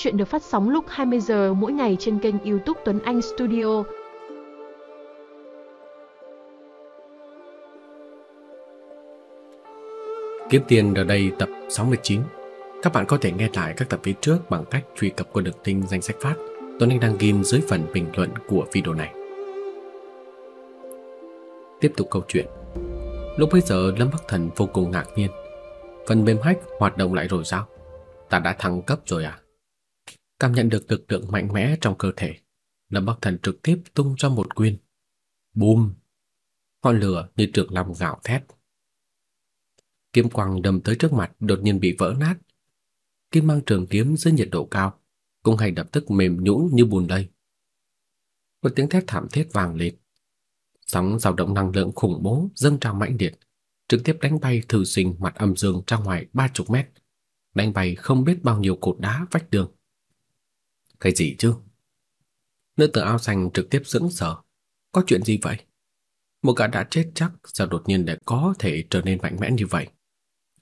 Chuyện được phát sóng lúc 20 giờ mỗi ngày trên kênh YouTube Tuấn Anh Studio. Kiếm tiền ở đây tập 69. Các bạn có thể nghe lại các tập phía trước bằng cách truy cập qua đường link danh sách phát Tuấn Anh đăng ghim dưới phần bình luận của video này. Tiếp tục câu chuyện. Lúc bây giờ, Lâm Bắc Thần vô cùng ngạc nhiên. Phần mềm hack hoạt động lại rồi sao? Ta đã thăng cấp rồi à? Cảm nhận được lực lượng mạnh mẽ trong cơ thể, Lâm Bắc Thần trực tiếp tung ra một quyền. Bùm! Ngọn lửa như trường lòng gạo thét. Kiếm quang đâm tới trước mặt đột nhiên bị vỡ nát. Kim mang trường kiếm dưới nhiệt độ cao, cũng hay lập tức mềm nhũn như bùn lầy. Một tiếng thét thảm thiết vang lên. Sóng dao động năng lượng khủng bố dâng trào mãnh liệt, trực tiếp đánh bay thử sinh mặt âm dương ra ngoài ba chục mét, đánh bay không biết bao nhiêu cột đá vách tường. Cái gì chứ? Nữ tử áo xanh trực tiếp sững sờ. Có chuyện gì vậy? Một gã đã chết chắc sao đột nhiên lại có thể trở nên mạnh mẽ như vậy?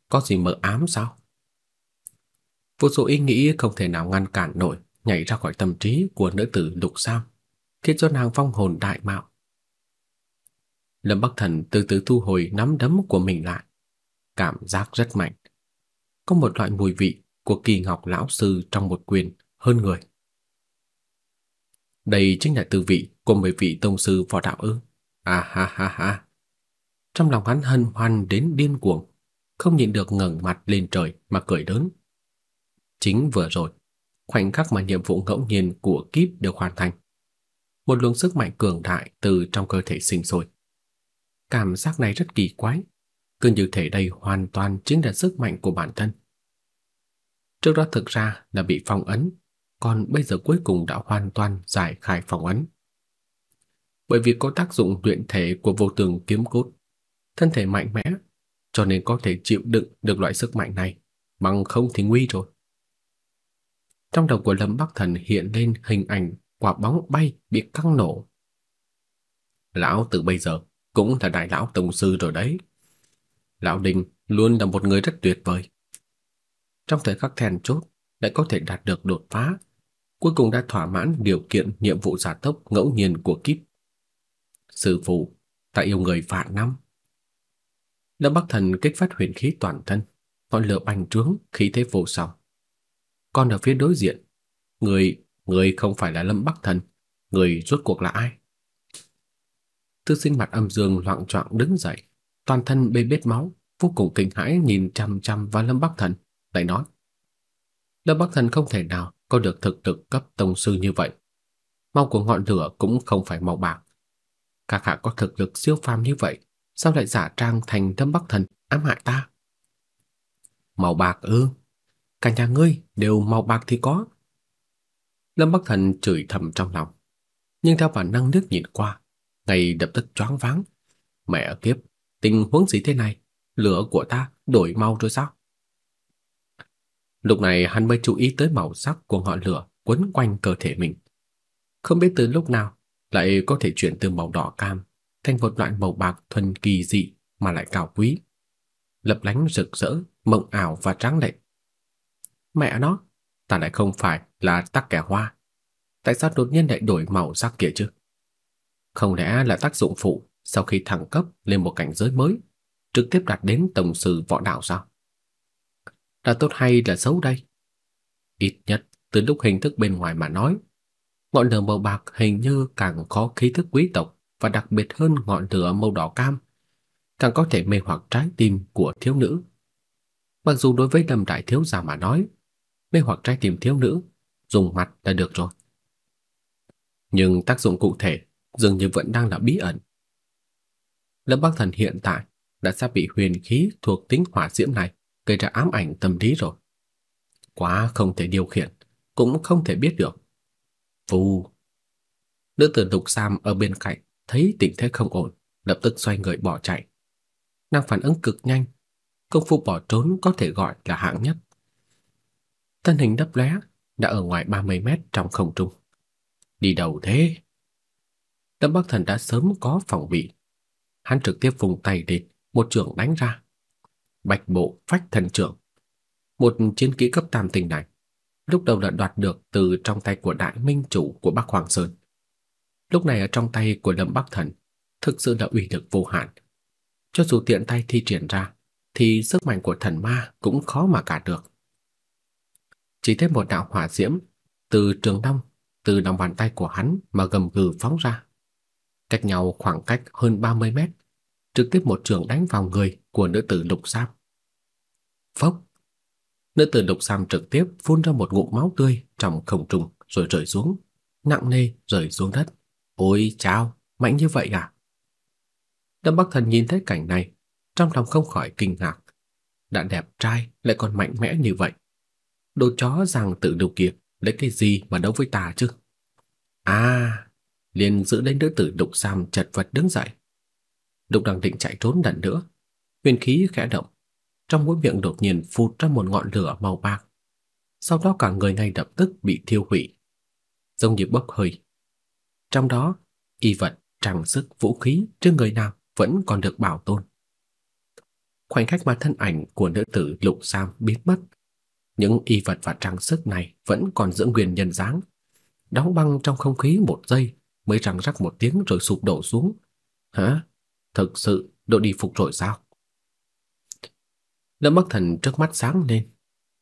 Có gì mờ ám sao? Vô số ý nghĩ không thể nào ngăn cản nổi nhảy ra khỏi tâm trí của nữ tử Lục Sam, khiến cho nàng phong hồn đại mạo. Lâm Bắc Thần từ từ thu hồi nắm đấm của mình lại, cảm giác rất mạnh. Có một loại mùi vị của kỳ ngọc lão sư trong một quyền hơn người. Đây chính là tư vị của mấy vị tông sư võ đạo ư? À ha ha ha. Trong lòng hắn hân hoan đến điên cuồng, không nhịn được ngẩng mặt lên trời mà cười lớn. Chính vừa rồi, khoảnh khắc mà nhiệm vụ ngẫu nhiên của kíp được hoàn thành, một luồng sức mạnh cường đại từ trong cơ thể sinh sôi. Cảm giác này rất kỳ quái, cứ như thể đây hoàn toàn chính là sức mạnh của bản thân. Trước đó thực ra là bị phong ấn, còn bây giờ cuối cùng đã hoàn toàn giải khai phong ấn. Bởi vì có tác dụng luyện thể của vô tường kiếm cốt, thân thể mạnh mẽ, cho nên có thể chịu đựng được loại sức mạnh này, bằng không thì nguy rồi. Trong đầu của Lâm Bắc Thần hiện lên hình ảnh quả bóng bay bị căng nổ. Lão từ bây giờ cũng là đại lão tông sư rồi đấy. Lão Đình luôn là một người rất tuyệt vời. Trong thời khắc then chốt lại có thể đạt được đột phá, cuối cùng đã thỏa mãn điều kiện nhiệm vụ giả tốc ngẫu nhiên của kíp. Sư phụ, ta yêu người vạn năm. Lâm Bắc Thần kích phát huyền khí toàn thân, ngọn lửa bành trướng, khí thế vô song. Còn ở phía đối diện, người, người không phải là Lâm Bắc Thần, người rốt cuộc là ai? Tư sinh mặt âm dương loạn trọng đứng dậy, toàn thân bê bết máu, vô cùng kinh hãi nhìn chằm chằm vào Lâm Bắc Thần, lại nói: Lâm Bắc Thần không thể nào có được thực lực cấp tông sư như vậy. mau của ngọn lửa cũng không phải màu bạc. Các hạ có thực lực siêu phàm như vậy, sao lại giả trang thành Lâm Bắc Thần ám hại ta? Màu bạc ư? Cả nhà ngươi đều màu bạc thì có. Lâm Bắc Thần chửi thầm trong lòng, nhưng theo bản năng nước nhìn qua, ngay lập tức choáng váng. Mẹ kiếp, tình huống gì thế này? Lửa của ta đổi màu rồi sao? Lúc này hắn mới chú ý tới màu sắc của ngọn lửa quấn quanh cơ thể mình. Không biết từ lúc nào lại có thể chuyển từ màu đỏ cam thành một loại màu bạc thuần kỳ dị mà lại cao quý, lấp lánh rực rỡ, mộng ảo và tráng lệ. Mẹ nó, ta lại không phải là tắc kẻ hoa. Tại sao đột nhiên lại đổi màu sắc kia chứ? Không lẽ là tác dụng phụ sau khi thăng cấp lên một cảnh giới mới, trực tiếp đạt đến tổng sư võ đạo sao? Là tốt hay là xấu đây? Ít nhất từ lúc hình thức bên ngoài mà nói, ngọn lửa màu bạc hình như càng có khí thức quý tộc và đặc biệt hơn ngọn lửa màu đỏ cam, càng có thể mê hoặc trái tim của thiếu nữ. Mặc dù đối với Lâm đại thiếu gia mà nói, mê hoặc trái tim thiếu nữ, dùng mặt là được rồi. Nhưng tác dụng cụ thể dường như vẫn đang là bí ẩn. Lâm Bắc Thần hiện tại đã sắp bị huyền khí thuộc tính hỏa diễm này gây ra ám ảnh tâm lý rồi. Quá không thể điều khiển, cũng không thể biết được. Phù. Nữ tử Lục Sam ở bên cạnh thấy tình thế không ổn, lập tức xoay người bỏ chạy. Nàng phản ứng cực nhanh, công phu bỏ trốn có thể gọi là hạng nhất. Thân hình đấp lóe đã ở ngoài 30 mét trong không trung. Đi đầu thế? Lâm Bắc Thần đã sớm có phòng bị. Hắn trực tiếp vùng tay lên, một trường đánh ra. Bạch bộ phách thần trưởng. Một chiến kỹ cấp tam tinh này, lúc đầu đã đoạt được từ trong tay của đại minh chủ của Bắc Hoàng Sơn. Lúc này ở trong tay của Lâm Bắc Thần, thực sự là uy lực vô hạn. Cho dù tiện tay thi triển ra, thì sức mạnh của thần ma cũng khó mà cả được. Chỉ thấy một đạo hỏa diễm từ trường đông, từ lòng bàn tay của hắn mà gầm gừ phóng ra. Cách nhau khoảng cách hơn 30 mét, trực tiếp một trường đánh vào người của nữ tử Lục Giáp. Phốc! Nữ tử độc Sam trực tiếp phun ra một ngụm máu tươi trong không trung rồi rơi xuống, nặng nề rơi xuống đất. Ôi chao, mạnh như vậy à? Lâm Bắc Thần nhìn thấy cảnh này, trong lòng không khỏi kinh ngạc. Đã đẹp trai lại còn mạnh mẽ như vậy. Đồ chó rằng tự điều kia lấy cái gì mà đấu với ta chứ? À, liền giữ lấy nữ tử đục Sam chật vật đứng dậy. đục đang định chạy trốn lần nữa, huyền khí khẽ động, trong mũi miệng đột nhiên phụt ra một ngọn lửa màu bạc. Sau đó cả người ngay lập tức bị thiêu hủy, giống như bốc hơi. Trong đó, y vật, trang sức, vũ khí trên người nào vẫn còn được bảo tồn. Khoảnh khắc mà thân ảnh của nữ tử Lục Sam biến mất, những y vật và trang sức này vẫn còn giữ nguyên nhân dáng, đóng băng trong không khí một giây mới răng rắc một tiếng rồi sụp đổ xuống. Hả? Thực sự độ đi phục rồi sao? Lâm Bắc Thần trước mắt sáng lên,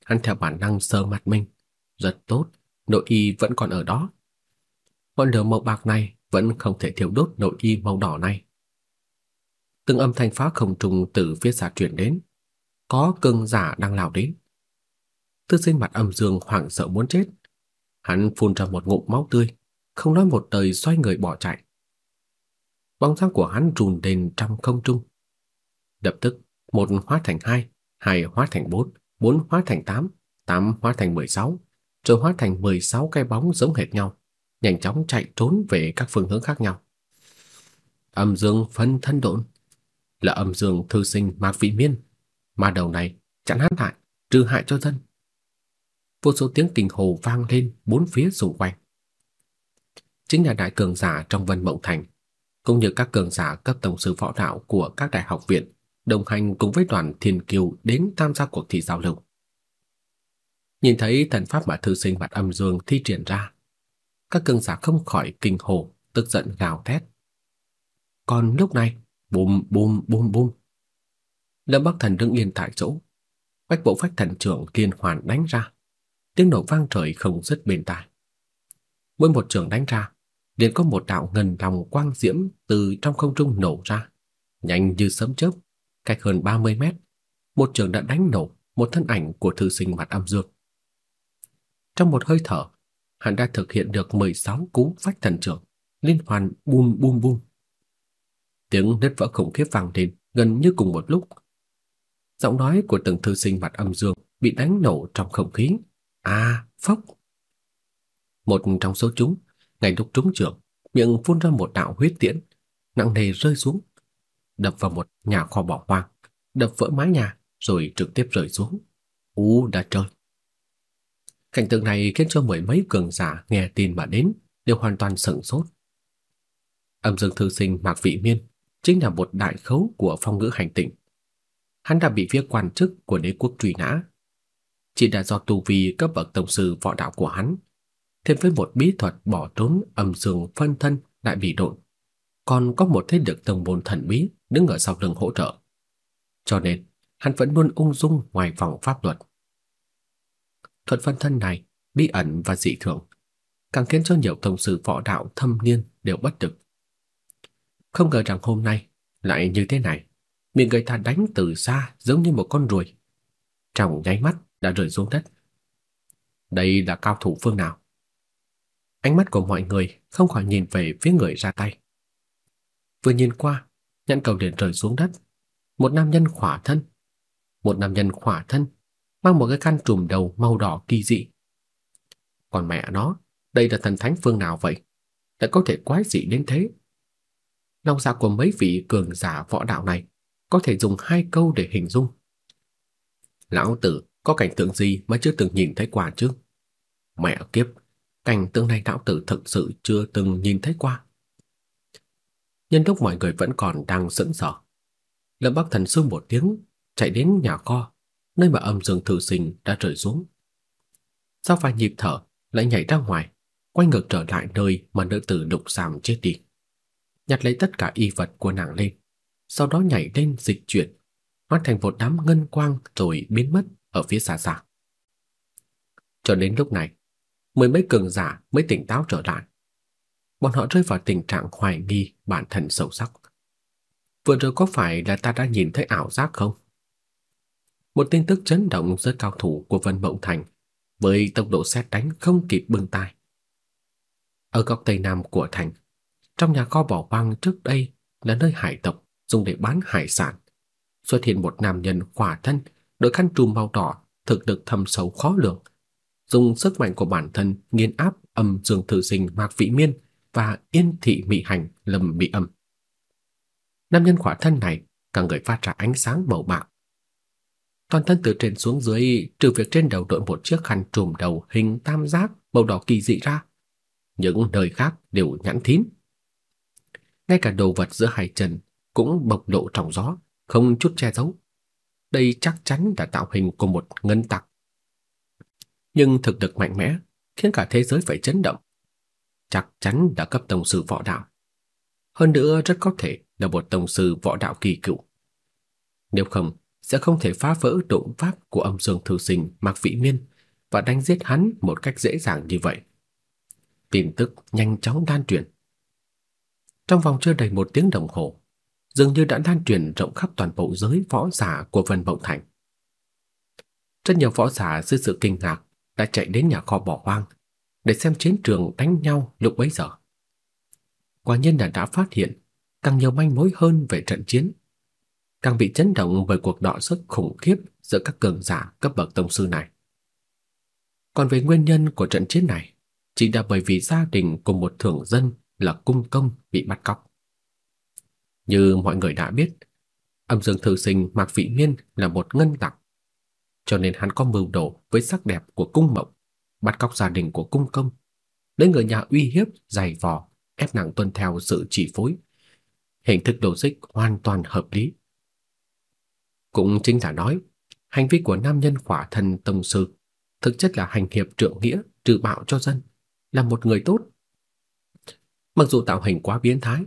hắn theo bản năng sờ mặt mình, rất tốt, nội y vẫn còn ở đó. Ngọn lửa màu bạc này vẫn không thể thiêu đốt nội y màu đỏ này. Từng âm thanh phá không trùng từ phía xa truyền đến, có cường giả đang lao đến. Tư Sinh mặt âm dương hoảng sợ muốn chết, hắn phun ra một ngụm máu tươi, không nói một lời xoay người bỏ chạy. Bóng dáng của hắn trùn lên trong không trung. Lập tức, một hóa thành hai, hai hóa thành bốn, bốn hóa thành tám, tám hóa thành mười sáu, rồi hóa thành mười sáu cái bóng giống hệt nhau, nhanh chóng chạy trốn về các phương hướng khác nhau. Âm dương phân thân độn là âm dương thư sinh Mạc Vị Miên, mà đầu này chặn hắn lại, trừ hại cho dân. Vô số tiếng kinh hồ vang lên bốn phía xung quanh. Chính là đại cường giả trong Vân Mộng Thành, cũng như các cường giả cấp tổng sư võ đạo của các đại học viện đồng hành cùng với đoàn thiên kiều đến tham gia cuộc thi giao lưu. Nhìn thấy thần pháp mà thư sinh mặt âm dương thi triển ra, các cường giả không khỏi kinh hồ, tức giận gào thét. Còn lúc này, bùm bùm bùm bùm. Lâm Bắc Thần đứng yên tại chỗ, bách bộ phách thần trưởng liên hoàn đánh ra, tiếng nổ vang trời không dứt bên tai. Mỗi một trường đánh ra, liền có một đạo ngân đồng quang diễm từ trong không trung nổ ra, nhanh như sấm chớp, cách hơn 30 mét, một trường đã đánh nổ một thân ảnh của thư sinh mặt âm dương. Trong một hơi thở, hắn đã thực hiện được 16 cú phách thần trưởng, liên hoàn bum bum bum. Tiếng nứt vỡ khủng khiếp vang lên gần như cùng một lúc. Giọng nói của từng thư sinh mặt âm dương bị đánh nổ trong không khí. À, phốc. Một trong số chúng, ngay lúc trúng trưởng, miệng phun ra một đạo huyết tiễn, nặng nề rơi xuống, đập vào một nhà kho bỏ hoang, đập vỡ mái nhà rồi trực tiếp rơi xuống. Ú đã trời. Cảnh tượng này khiến cho mười mấy cường giả nghe tin mà đến đều hoàn toàn sững sốt. Âm Dương thư sinh Mạc Vị Miên chính là một đại khấu của phong ngữ hành tinh. Hắn đã bị phía quan chức của đế quốc truy nã. Chỉ đã do tu vi cấp bậc tổng sư võ đạo của hắn, thêm với một bí thuật bỏ trốn âm dương phân thân lại bị độn, còn có một thế lực tông môn thần bí đứng ở sau lưng hỗ trợ. Cho nên, hắn vẫn luôn ung dung ngoài vòng pháp luật. Thuật phân thân này bí ẩn và dị thường, càng khiến cho nhiều tông sư võ đạo thâm niên đều bất lực. Không ngờ rằng hôm nay lại như thế này, bị người ta đánh từ xa giống như một con ruồi. Trong nháy mắt đã rơi xuống đất. Đây là cao thủ phương nào? Ánh mắt của mọi người không khỏi nhìn về phía người ra tay. Vừa nhìn qua, nhãn cầu liền rơi xuống đất. Một nam nhân khỏa thân. Một nam nhân khỏa thân, mang một cái khăn trùm đầu màu đỏ kỳ dị. Còn mẹ nó, đây là thần thánh phương nào vậy? đã có thể quái dị đến thế? Lòng dạ của mấy vị cường giả võ đạo này có thể dùng hai câu để hình dung. Lão tử có cảnh tượng gì mà chưa từng nhìn thấy qua chứ? Mẹ kiếp, cảnh tượng này lão tử thực sự chưa từng nhìn thấy qua. Nhân lúc mọi người vẫn còn đang sững sờ, Lâm Bắc Thần sương một tiếng chạy đến nhà kho, nơi mà âm dương thử sinh đã rơi xuống. sau vài nhịp thở lại nhảy ra ngoài, quay ngược trở lại nơi mà nữ tử Lục Sàm chết đi. Nhặt lấy tất cả y vật của nàng lên, sau đó nhảy lên dịch chuyển, hóa thành một đám ngân quang rồi biến mất ở phía xa xa. Cho đến lúc này, mười mấy cường giả mới tỉnh táo trở lại. Bọn họ rơi vào tình trạng hoài nghi bản thân sâu sắc. Vừa rồi có phải là ta đã nhìn thấy ảo giác không? Một tin tức chấn động giữa cao thủ của Vân Mộng Thành với tốc độ xét đánh không kịp bưng tai. Ở góc tây nam của thành, trong nhà kho bỏ hoang trước đây là nơi hải tộc dùng để bán hải sản, xuất hiện một nam nhân khỏa thân, đội khăn trùm màu đỏ, thực lực thâm sâu khó lường, dùng sức mạnh của bản thân nghiền áp âm dương thử sinh Mạc Vĩ Miên và Yên thị Mị Hành Lâm Bị Âm. Nam nhân khỏa thân này cả người phát ra ánh sáng màu bạc. Toàn thân từ trên xuống dưới, trừ việc trên đầu đội một chiếc khăn trùm đầu hình tam giác màu đỏ kỳ dị ra, những nơi khác đều nhẵn thín. Ngay cả đồ vật giữa hai chân cũng bộc lộ trong gió, không chút che giấu. Đây chắc chắn là tạo hình của một ngân tặc. Nhưng thực lực mạnh mẽ khiến cả thế giới phải chấn động. Chắc chắn đã cấp tổng sư võ đạo. Hơn nữa rất có thể là một tổng sư võ đạo kỳ cựu. Nếu không, sẽ không thể phá vỡ động pháp của âm dương thư sinh Mạc Vĩ Miên và đánh giết hắn một cách dễ dàng như vậy. Tin tức nhanh chóng lan truyền. Trong vòng chưa đầy một tiếng đồng hồ, dường như đã lan truyền rộng khắp toàn bộ giới võ giả của Vân Bộng Thành. Rất nhiều võ giả dưới sự kinh ngạc đã chạy đến nhà kho bỏ hoang để xem chiến trường đánh nhau lúc bấy giờ. Quả nhiên là đã phát hiện càng nhiều manh mối hơn về trận chiến, càng bị chấn động bởi cuộc đọ sức khủng khiếp giữa các cường giả cấp bậc tông sư này. Còn về nguyên nhân của trận chiến này, chỉ là bởi vì gia đình của một thường dân là cung công bị bắt cóc. Như mọi người đã biết, âm dương thư sinh Mạc Vị Miên là một ngân tặc, cho nên hắn có mưu đồ với sắc đẹp của cung mộng, bắt cóc gia đình của cung công, lấy người nhà uy hiếp, giày vò, ép nàng tuân theo sự chỉ phối. Hình thức logic hoàn toàn hợp lý. Cũng chính là nói, hành vi của nam nhân khỏa thân tông sư thực chất là hành hiệp trượng nghĩa, trừ bạo cho dân, là một người tốt. Mặc dù tạo hình quá biến thái,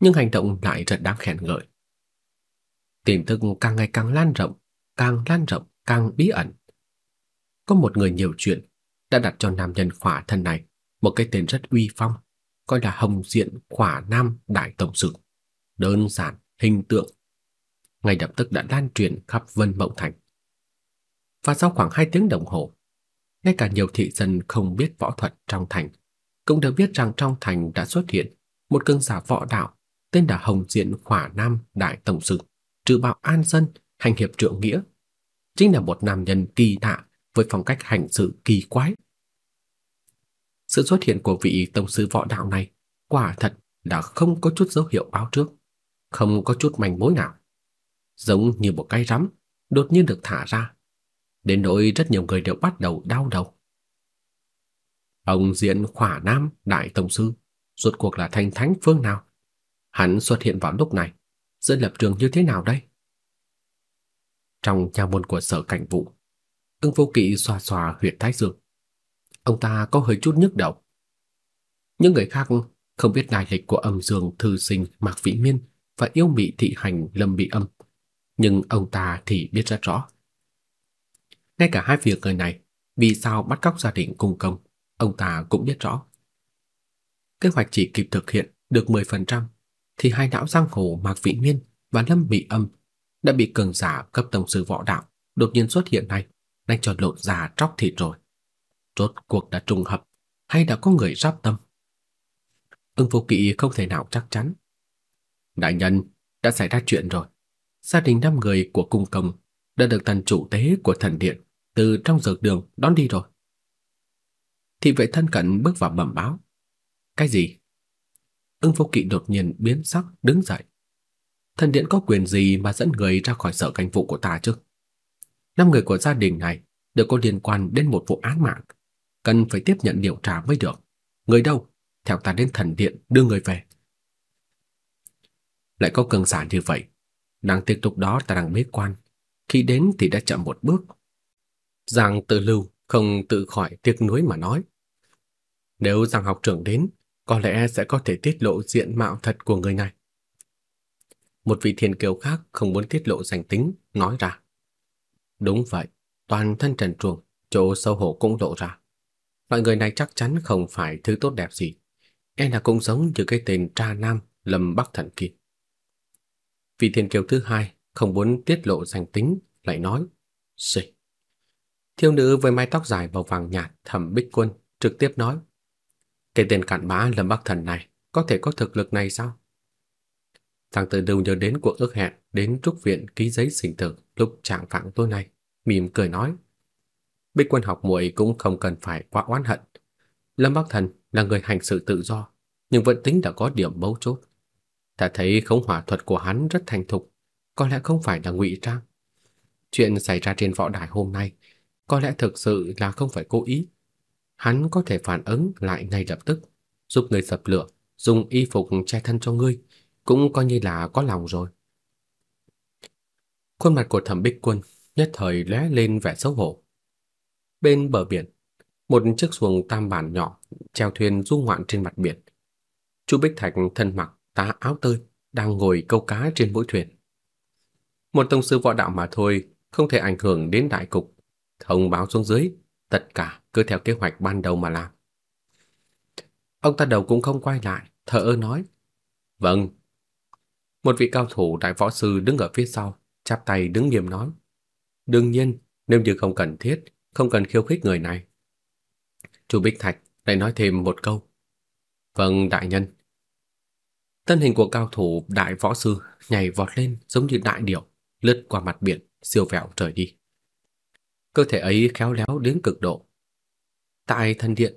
nhưng hành động lại rất đáng khen ngợi. Tin tức càng ngày càng lan rộng, càng lan rộng càng bí ẩn. Có một người nhiều chuyện đã đặt cho nam nhân khỏa thân này một cái tên rất uy phong, gọi là Hồng Diện Khỏa Nam Đại Tổng sự. Đơn giản, hình tượng. Ngay lập tức đã lan truyền khắp Vân Mộng Thành. Và sau khoảng 2 tiếng đồng hồ, ngay cả nhiều thị dân không biết võ thuật trong thành cũng đều biết rằng trong thành đã xuất hiện một cường giả võ đạo tên là Hồng Diện Khỏa Nam Đại Tổng sự, trừ bạo an dân, hành hiệp trượng nghĩa, chính là một nam nhân kỳ lạ với phong cách hành sự kỳ quái. Sự xuất hiện của vị tổng sư võ đạo này quả thật là không có chút dấu hiệu báo trước, không có chút manh mối nào. Giống như một cái rắm đột nhiên được thả ra, đến nỗi rất nhiều người đều bắt đầu đau đầu. Ông Diện Khỏa Nam đại tổng sư, rốt cuộc là thành thánh phương nào? Hắn xuất hiện vào lúc này, giữa lập trường như thế nào đây? Trong nhà môn của sở cảnh vụ, ưng vô kỵ xoa xoa huyệt thái dương. Ông ta có hơi chút nhức đầu. Những người khác không biết lai lịch của âm dương thư sinh Mạc Vĩ Miên và yêu mị thị hành Lâm Bị Âm, nhưng ông ta thì biết rất rõ. Ngay cả hai việc người này vì sao bắt cóc gia đình cung công, ông ta cũng biết rõ. Kế hoạch chỉ kịp thực hiện được 10%, thì hai não giang hồ Mạc Vĩ Miên và Lâm Bị Âm đã bị cường giả cấp tổng sư võ đạo đột nhiên xuất hiện này, đánh cho lột da tróc thịt rồi. Rốt cuộc đã trùng hợp hay đã có người giáp tâm? Ưng Vô Kỵ không thể nào chắc chắn. Đại nhân, đã xảy ra chuyện rồi. Gia đình năm người của cung công đã được thần chủ tế của thần điện từ trong dược đường đón đi rồi. Thị vệ thân cận bước vào bẩm báo. Cái gì? Ưng Vô Kỵ đột nhiên biến sắc đứng dậy. Thần điện có quyền gì mà dẫn người ra khỏi sở canh vụ của ta chứ? Năm người của gia đình này đều có liên quan đến một vụ án mạng, cần phải tiếp nhận điều tra mới được. Người đâu? Theo ta đến thần điện đưa người về. Lại có cường giả như vậy, đang tiếp tục đó ta đang bế quan, khi đến thì đã chậm một bước. Giang Tử Lưu không tự khỏi tiếc nuối mà nói. Nếu giang học trưởng đến, có lẽ sẽ có thể tiết lộ diện mạo thật của người này. Một vị thiên kiều khác không muốn tiết lộ danh tính, nói ra. Đúng vậy, toàn thân trần truồng, chỗ sâu hổ cũng lộ ra. Loại người này chắc chắn không phải thứ tốt đẹp gì. E là cũng giống như cái tên tra nam Lâm Bắc Thần kia. Vị thiên kiều thứ hai không muốn tiết lộ danh tính, lại nói, Xì. Thiếu nữ với mái tóc dài màu vàng nhạt thẩm bích quân trực tiếp nói, cái tên cặn bã Lâm Bắc Thần này có thể có thực lực này sao? Thằng tử đều nhớ đến cuộc ước hẹn đến trúc viện ký giấy sinh tử lúc trạng vạng tối nay, mỉm cười nói. Bích quân học muội cũng không cần phải quá oán hận. Lâm Bắc Thần là người hành sự tự do, nhưng vẫn tính đã có điểm mấu chốt. Ta thấy khống hỏa thuật của hắn rất thành thục, có lẽ không phải là ngụy trang. Chuyện xảy ra trên võ đài hôm nay có lẽ thực sự là không phải cố ý. Hắn có thể phản ứng lại ngay lập tức, giúp người dập lửa, dùng y phục che thân cho ngươi, cũng coi như là có lòng rồi. Khuôn mặt của Thẩm Bích Quân nhất thời lóe lên vẻ xấu hổ. Bên bờ biển, một chiếc xuồng tam bản nhỏ treo thuyền du ngoạn trên mặt biển. Chu Bích Thạch thân mặc tá áo tơi đang ngồi câu cá trên mũi thuyền. Một tông sư võ đạo mà thôi, không thể ảnh hưởng đến đại cục. Thông báo xuống dưới, tất cả cứ theo kế hoạch ban đầu mà làm. Ông ta đầu cũng không quay lại, thở ơ nói: "Vâng." Một vị cao thủ đại võ sư đứng ở phía sau, chắp tay đứng nghiêm nói: "Đương nhiên, nếu như không cần thiết, không cần khiêu khích người này." Chu Bích Thạch lại nói thêm một câu: "Vâng, đại nhân." Thân hình của cao thủ đại võ sư nhảy vọt lên giống như đại điểu, lướt qua mặt biển, siêu vẹo trời đi. Cơ thể ấy khéo léo đến cực độ. Tại thân điện,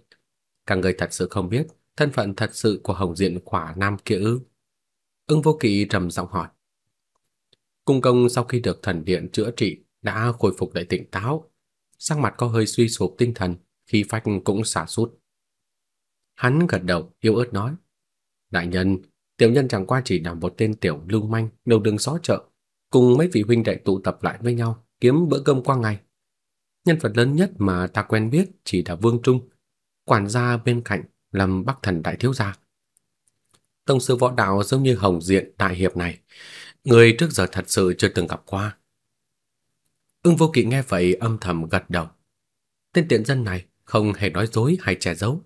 cả người thật sự không biết thân phận thật sự của Hồng Diện Khỏa Nam kia ư? Ưng Vô Kỵ trầm giọng hỏi. Cung công sau khi được thần điện chữa trị đã khôi phục lại tỉnh táo, sắc mặt có hơi suy sụp tinh thần, khi phách cũng xả sút. Hắn gật đầu, yếu ớt nói: "Đại nhân, tiểu nhân chẳng qua chỉ là một tên tiểu lưu manh đầu đường xó chợ, cùng mấy vị huynh đệ tụ tập lại với nhau, kiếm bữa cơm qua ngày. Nhân vật lớn nhất mà ta quen biết chỉ là Vương Trung, quản gia bên cạnh làm Bắc Thần đại thiếu gia. Tông sư võ đạo giống như Hồng Diện đại hiệp này, người trước giờ thật sự chưa từng gặp qua. Ưng Vô Kỵ nghe vậy âm thầm gật đầu. Tên tiện dân này không hề nói dối hay che giấu.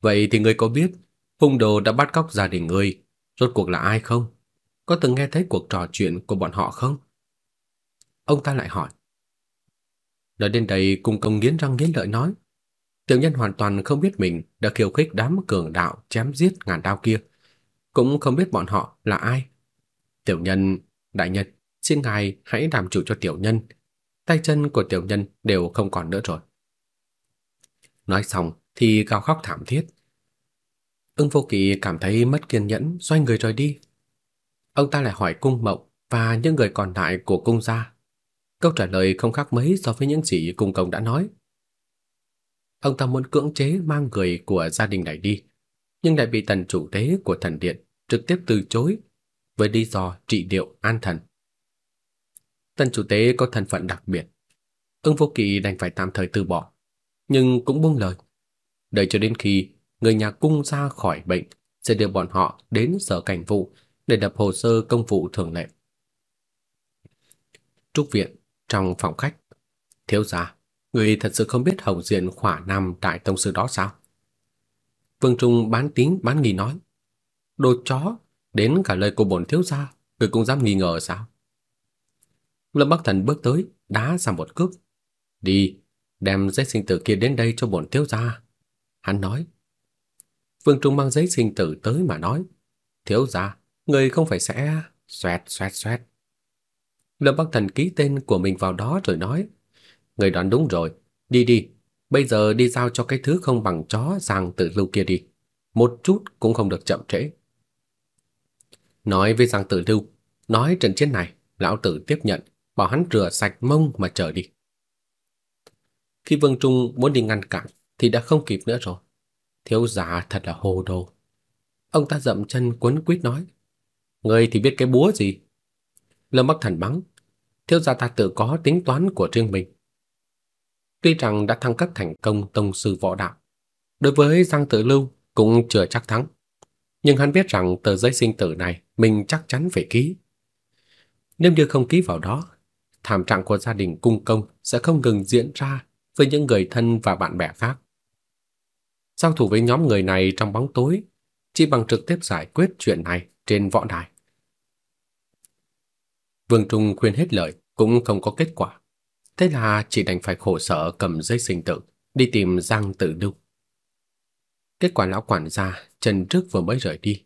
Vậy thì ngươi có biết hung đồ đã bắt cóc gia đình ngươi, rốt cuộc là ai không? Có từng nghe thấy cuộc trò chuyện của bọn họ không? Ông ta lại hỏi. Nói đến đây cung công nghiến răng nghiến lợi nói. Tiểu nhân hoàn toàn không biết mình đã khiêu khích đám cường đạo chém giết ngàn đao kia. Cũng không biết bọn họ là ai. Tiểu nhân, đại nhân, xin ngài hãy làm chủ cho tiểu nhân. Tay chân của tiểu nhân đều không còn nữa rồi. Nói xong thì gào khóc thảm thiết. Ưng vô kỵ cảm thấy mất kiên nhẫn, xoay người rời đi. Ông ta lại hỏi cung mộng và những người còn lại của cung gia. Câu trả lời không khác mấy so với những gì cung công đã nói. Ông ta muốn cưỡng chế mang người của gia đình này đi, nhưng lại bị tần chủ tế của thần điện trực tiếp từ chối với lý do trị liệu an thần. Tần chủ tế có thân phận đặc biệt, Ưng Vô Kỵ đành phải tạm thời từ bỏ, nhưng cũng buông lời, đợi cho đến khi người nhà cung ra khỏi bệnh sẽ đưa bọn họ đến sở cảnh vụ để đập hồ sơ công vụ thường lệ. Trúc viện trong phòng khách, thiếu gia, người thật sự không biết Hồng Diện Khỏa Nam đại tông sư đó sao? Vương Trung bán tín bán nghi nói, đồ chó, đến cả lời của bổn thiếu gia, người cũng dám nghi ngờ sao? Lâm Bắc Thần bước tới, đá ra một cước. Đi, đem giấy sinh tử kia đến đây cho bổn thiếu gia. Hắn nói. Vương Trung mang giấy sinh tử tới mà nói. Thiếu gia, người không phải sẽ... Xoẹt, xoẹt, xoẹt. Lâm Bắc Thần ký tên của mình vào đó rồi nói. Người đoán đúng rồi. Đi đi. Bây giờ đi giao cho cái thứ không bằng chó Giang tự Lưu kia đi. Một chút cũng không được chậm trễ. Nói với Giang Tử Lưu. Nói trận chiến này, lão tử tiếp nhận. Bảo hắn rửa sạch mông mà trở đi. Khi Vương Trung muốn đi ngăn cản thì đã không kịp nữa rồi. Thiếu giả thật là hồ đồ. Ông ta dậm chân quấn quýt nói. người thì biết cái búa gì? Lâm Bắc Thần bắn. Thiếu gia ta tự có tính toán của riêng mình. Tuy rằng đã thăng cấp thành công tông sư võ đạo, đối với Giang Tử Lưu cũng chưa chắc thắng. Nhưng hắn biết rằng tờ giấy sinh tử này mình chắc chắn phải ký. Nếu như không ký vào đó, thảm trạng của gia đình cung công sẽ không ngừng diễn ra với những người thân và bạn bè khác. Giao thủ với nhóm người này trong bóng tối, chỉ bằng trực tiếp giải quyết chuyện này trên võ đài. Vương Trung khuyên hết lời cũng không có kết quả. Thế là chỉ đành phải khổ sở cầm giấy sinh tử đi tìm Giang Tử Lưu. Kết quả lão quản gia Trần Trước vừa mới rời đi,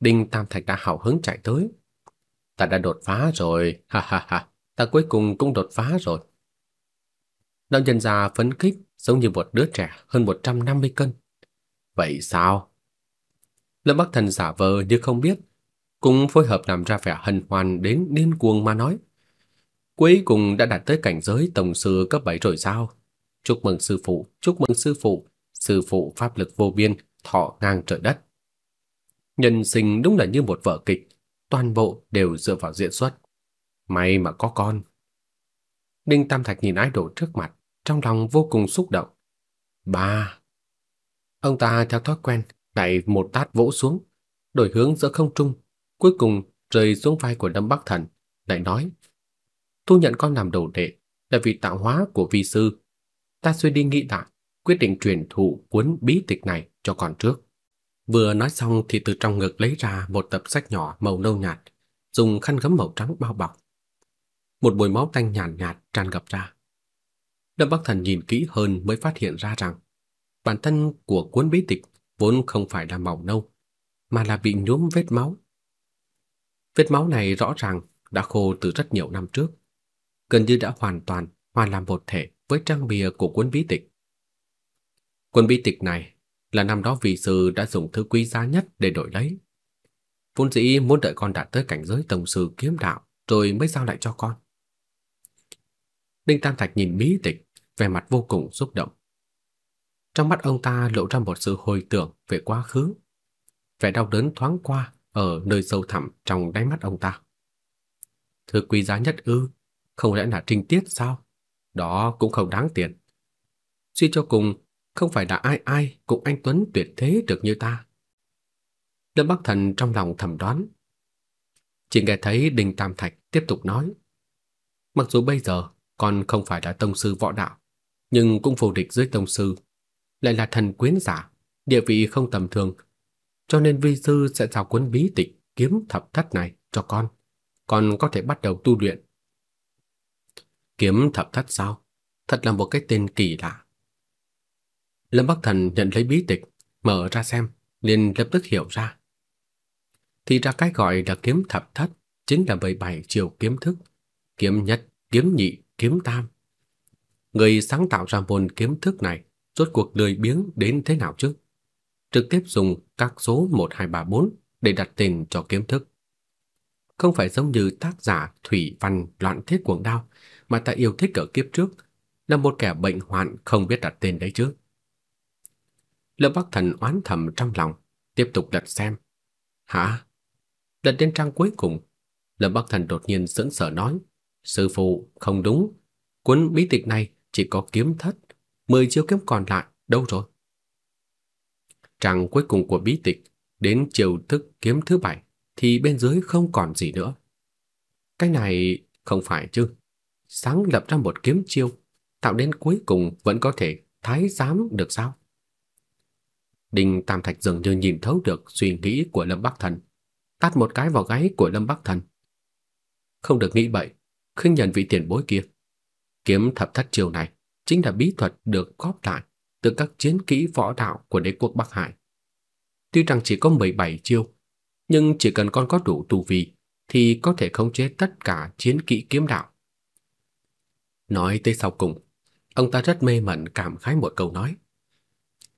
Đinh Tam Thạch đã hào hứng chạy tới. Ta đã đột phá rồi, ha ha ha, ta cuối cùng cũng đột phá rồi. Lão nhân già phấn khích giống như một đứa trẻ hơn 150 cân. Vậy sao? Lâm Bắc Thần giả vờ như không biết, cũng phối hợp làm ra vẻ hân hoan đến điên cuồng mà nói. Cuối cùng đã đạt tới cảnh giới tổng sư cấp 7 rồi sao? Chúc mừng sư phụ, chúc mừng sư phụ, sư phụ pháp lực vô biên, thọ ngang trời đất. Nhân sinh đúng là như một vở kịch, toàn bộ đều dựa vào diễn xuất. May mà có con. Đinh Tam Thạch nhìn idol trước mặt, trong lòng vô cùng xúc động. Ba. Ông ta theo thói quen đẩy một tát vỗ xuống, đổi hướng giữa không trung, cuối cùng rơi xuống vai của Lâm Bắc Thần, lại nói: "Thu nhận con làm đồ đệ là vì tạo hóa của vi sư, ta suy đi nghĩ lại, quyết định truyền thụ cuốn bí tịch này cho con trước." Vừa nói xong thì từ trong ngực lấy ra một tập sách nhỏ màu nâu nhạt, dùng khăn gấm màu trắng bao bọc. Một mùi máu tanh nhàn nhạt, nhạt tràn ngập ra. Lâm Bắc Thần nhìn kỹ hơn mới phát hiện ra rằng bản thân của cuốn bí tịch vốn không phải là màu nâu, mà là bị nhuốm vết máu. Vết máu này rõ ràng đã khô từ rất nhiều năm trước, gần như đã hoàn toàn hòa làm một thể với trang bìa của cuốn bí tịch. Cuốn bí tịch này là năm đó vị sư đã dùng thứ quý giá nhất để đổi lấy. Vốn dĩ muốn đợi con đạt tới cảnh giới tổng sư kiếm đạo rồi mới giao lại cho con. Đinh Tam Thạch nhìn bí tịch, vẻ mặt vô cùng xúc động. Trong mắt ông ta lộ ra một sự hồi tưởng về quá khứ. Vẻ đau đớn thoáng qua ở nơi sâu thẳm trong đáy mắt ông ta. Thứ quý giá nhất ư, không lẽ là trinh tiết sao? Đó cũng không đáng tiền. Suy cho cùng, không phải là ai ai cũng anh Tuấn tuyệt thế được như ta. Lâm Bắc Thần trong lòng thầm đoán. Chỉ nghe thấy Đinh Tam Thạch tiếp tục nói. Mặc dù bây giờ con không phải là tông sư võ đạo, nhưng cũng vô địch dưới tông sư, lại là thần quyến giả, địa vị không tầm thường, cho nên vi sư sẽ giao cuốn bí tịch kiếm thập thất này cho con, con có thể bắt đầu tu luyện. Kiếm thập thất sao? Thật là một cái tên kỳ lạ. Lâm Bắc Thần nhận lấy bí tịch, mở ra xem, liền lập tức hiểu ra. Thì ra cái gọi là kiếm thập thất chính là 17 chiều kiếm thức, kiếm nhất, kiếm nhị, kiếm tam. Người sáng tạo ra môn kiếm thức này rốt cuộc lười biếng đến thế nào chứ? Trực tiếp dùng các số 1 2 3 4 để đặt tên cho kiếm thức. Không phải giống như tác giả Thủy Văn Loạn Thiết Cuồng Đao mà ta yêu thích ở kiếp trước, là một kẻ bệnh hoạn không biết đặt tên đấy chứ. Lâm Bắc Thần oán thầm trong lòng, tiếp tục lật xem. Hả? Lật đến trang cuối cùng, Lâm Bắc Thần đột nhiên sững sờ nói, sư phụ, không đúng, cuốn bí tịch này chỉ có kiếm thất, 10 chiêu kiếm còn lại đâu rồi? Trang cuối cùng của bí tịch đến chiều thức kiếm thứ bảy thì bên dưới không còn gì nữa. Cái này không phải chứ? Sáng lập ra một kiếm chiêu, tạo đến cuối cùng vẫn có thể thái giám được sao? Đinh Tam Thạch dường như nhìn thấu được suy nghĩ của Lâm Bắc Thần, tát một cái vào gáy của Lâm Bắc Thần. Không được nghĩ bậy, khinh nhận vị tiền bối kia. Kiếm thập thất chiêu này chính là bí thuật được góp lại từ các chiến kỹ võ đạo của đế quốc Bắc Hải. Tuy rằng chỉ có 17 chiêu, nhưng chỉ cần con có đủ tu vi thì có thể khống chế tất cả chiến kỹ kiếm đạo. Nói tới sau cùng, ông ta rất mê mẩn cảm khái một câu nói.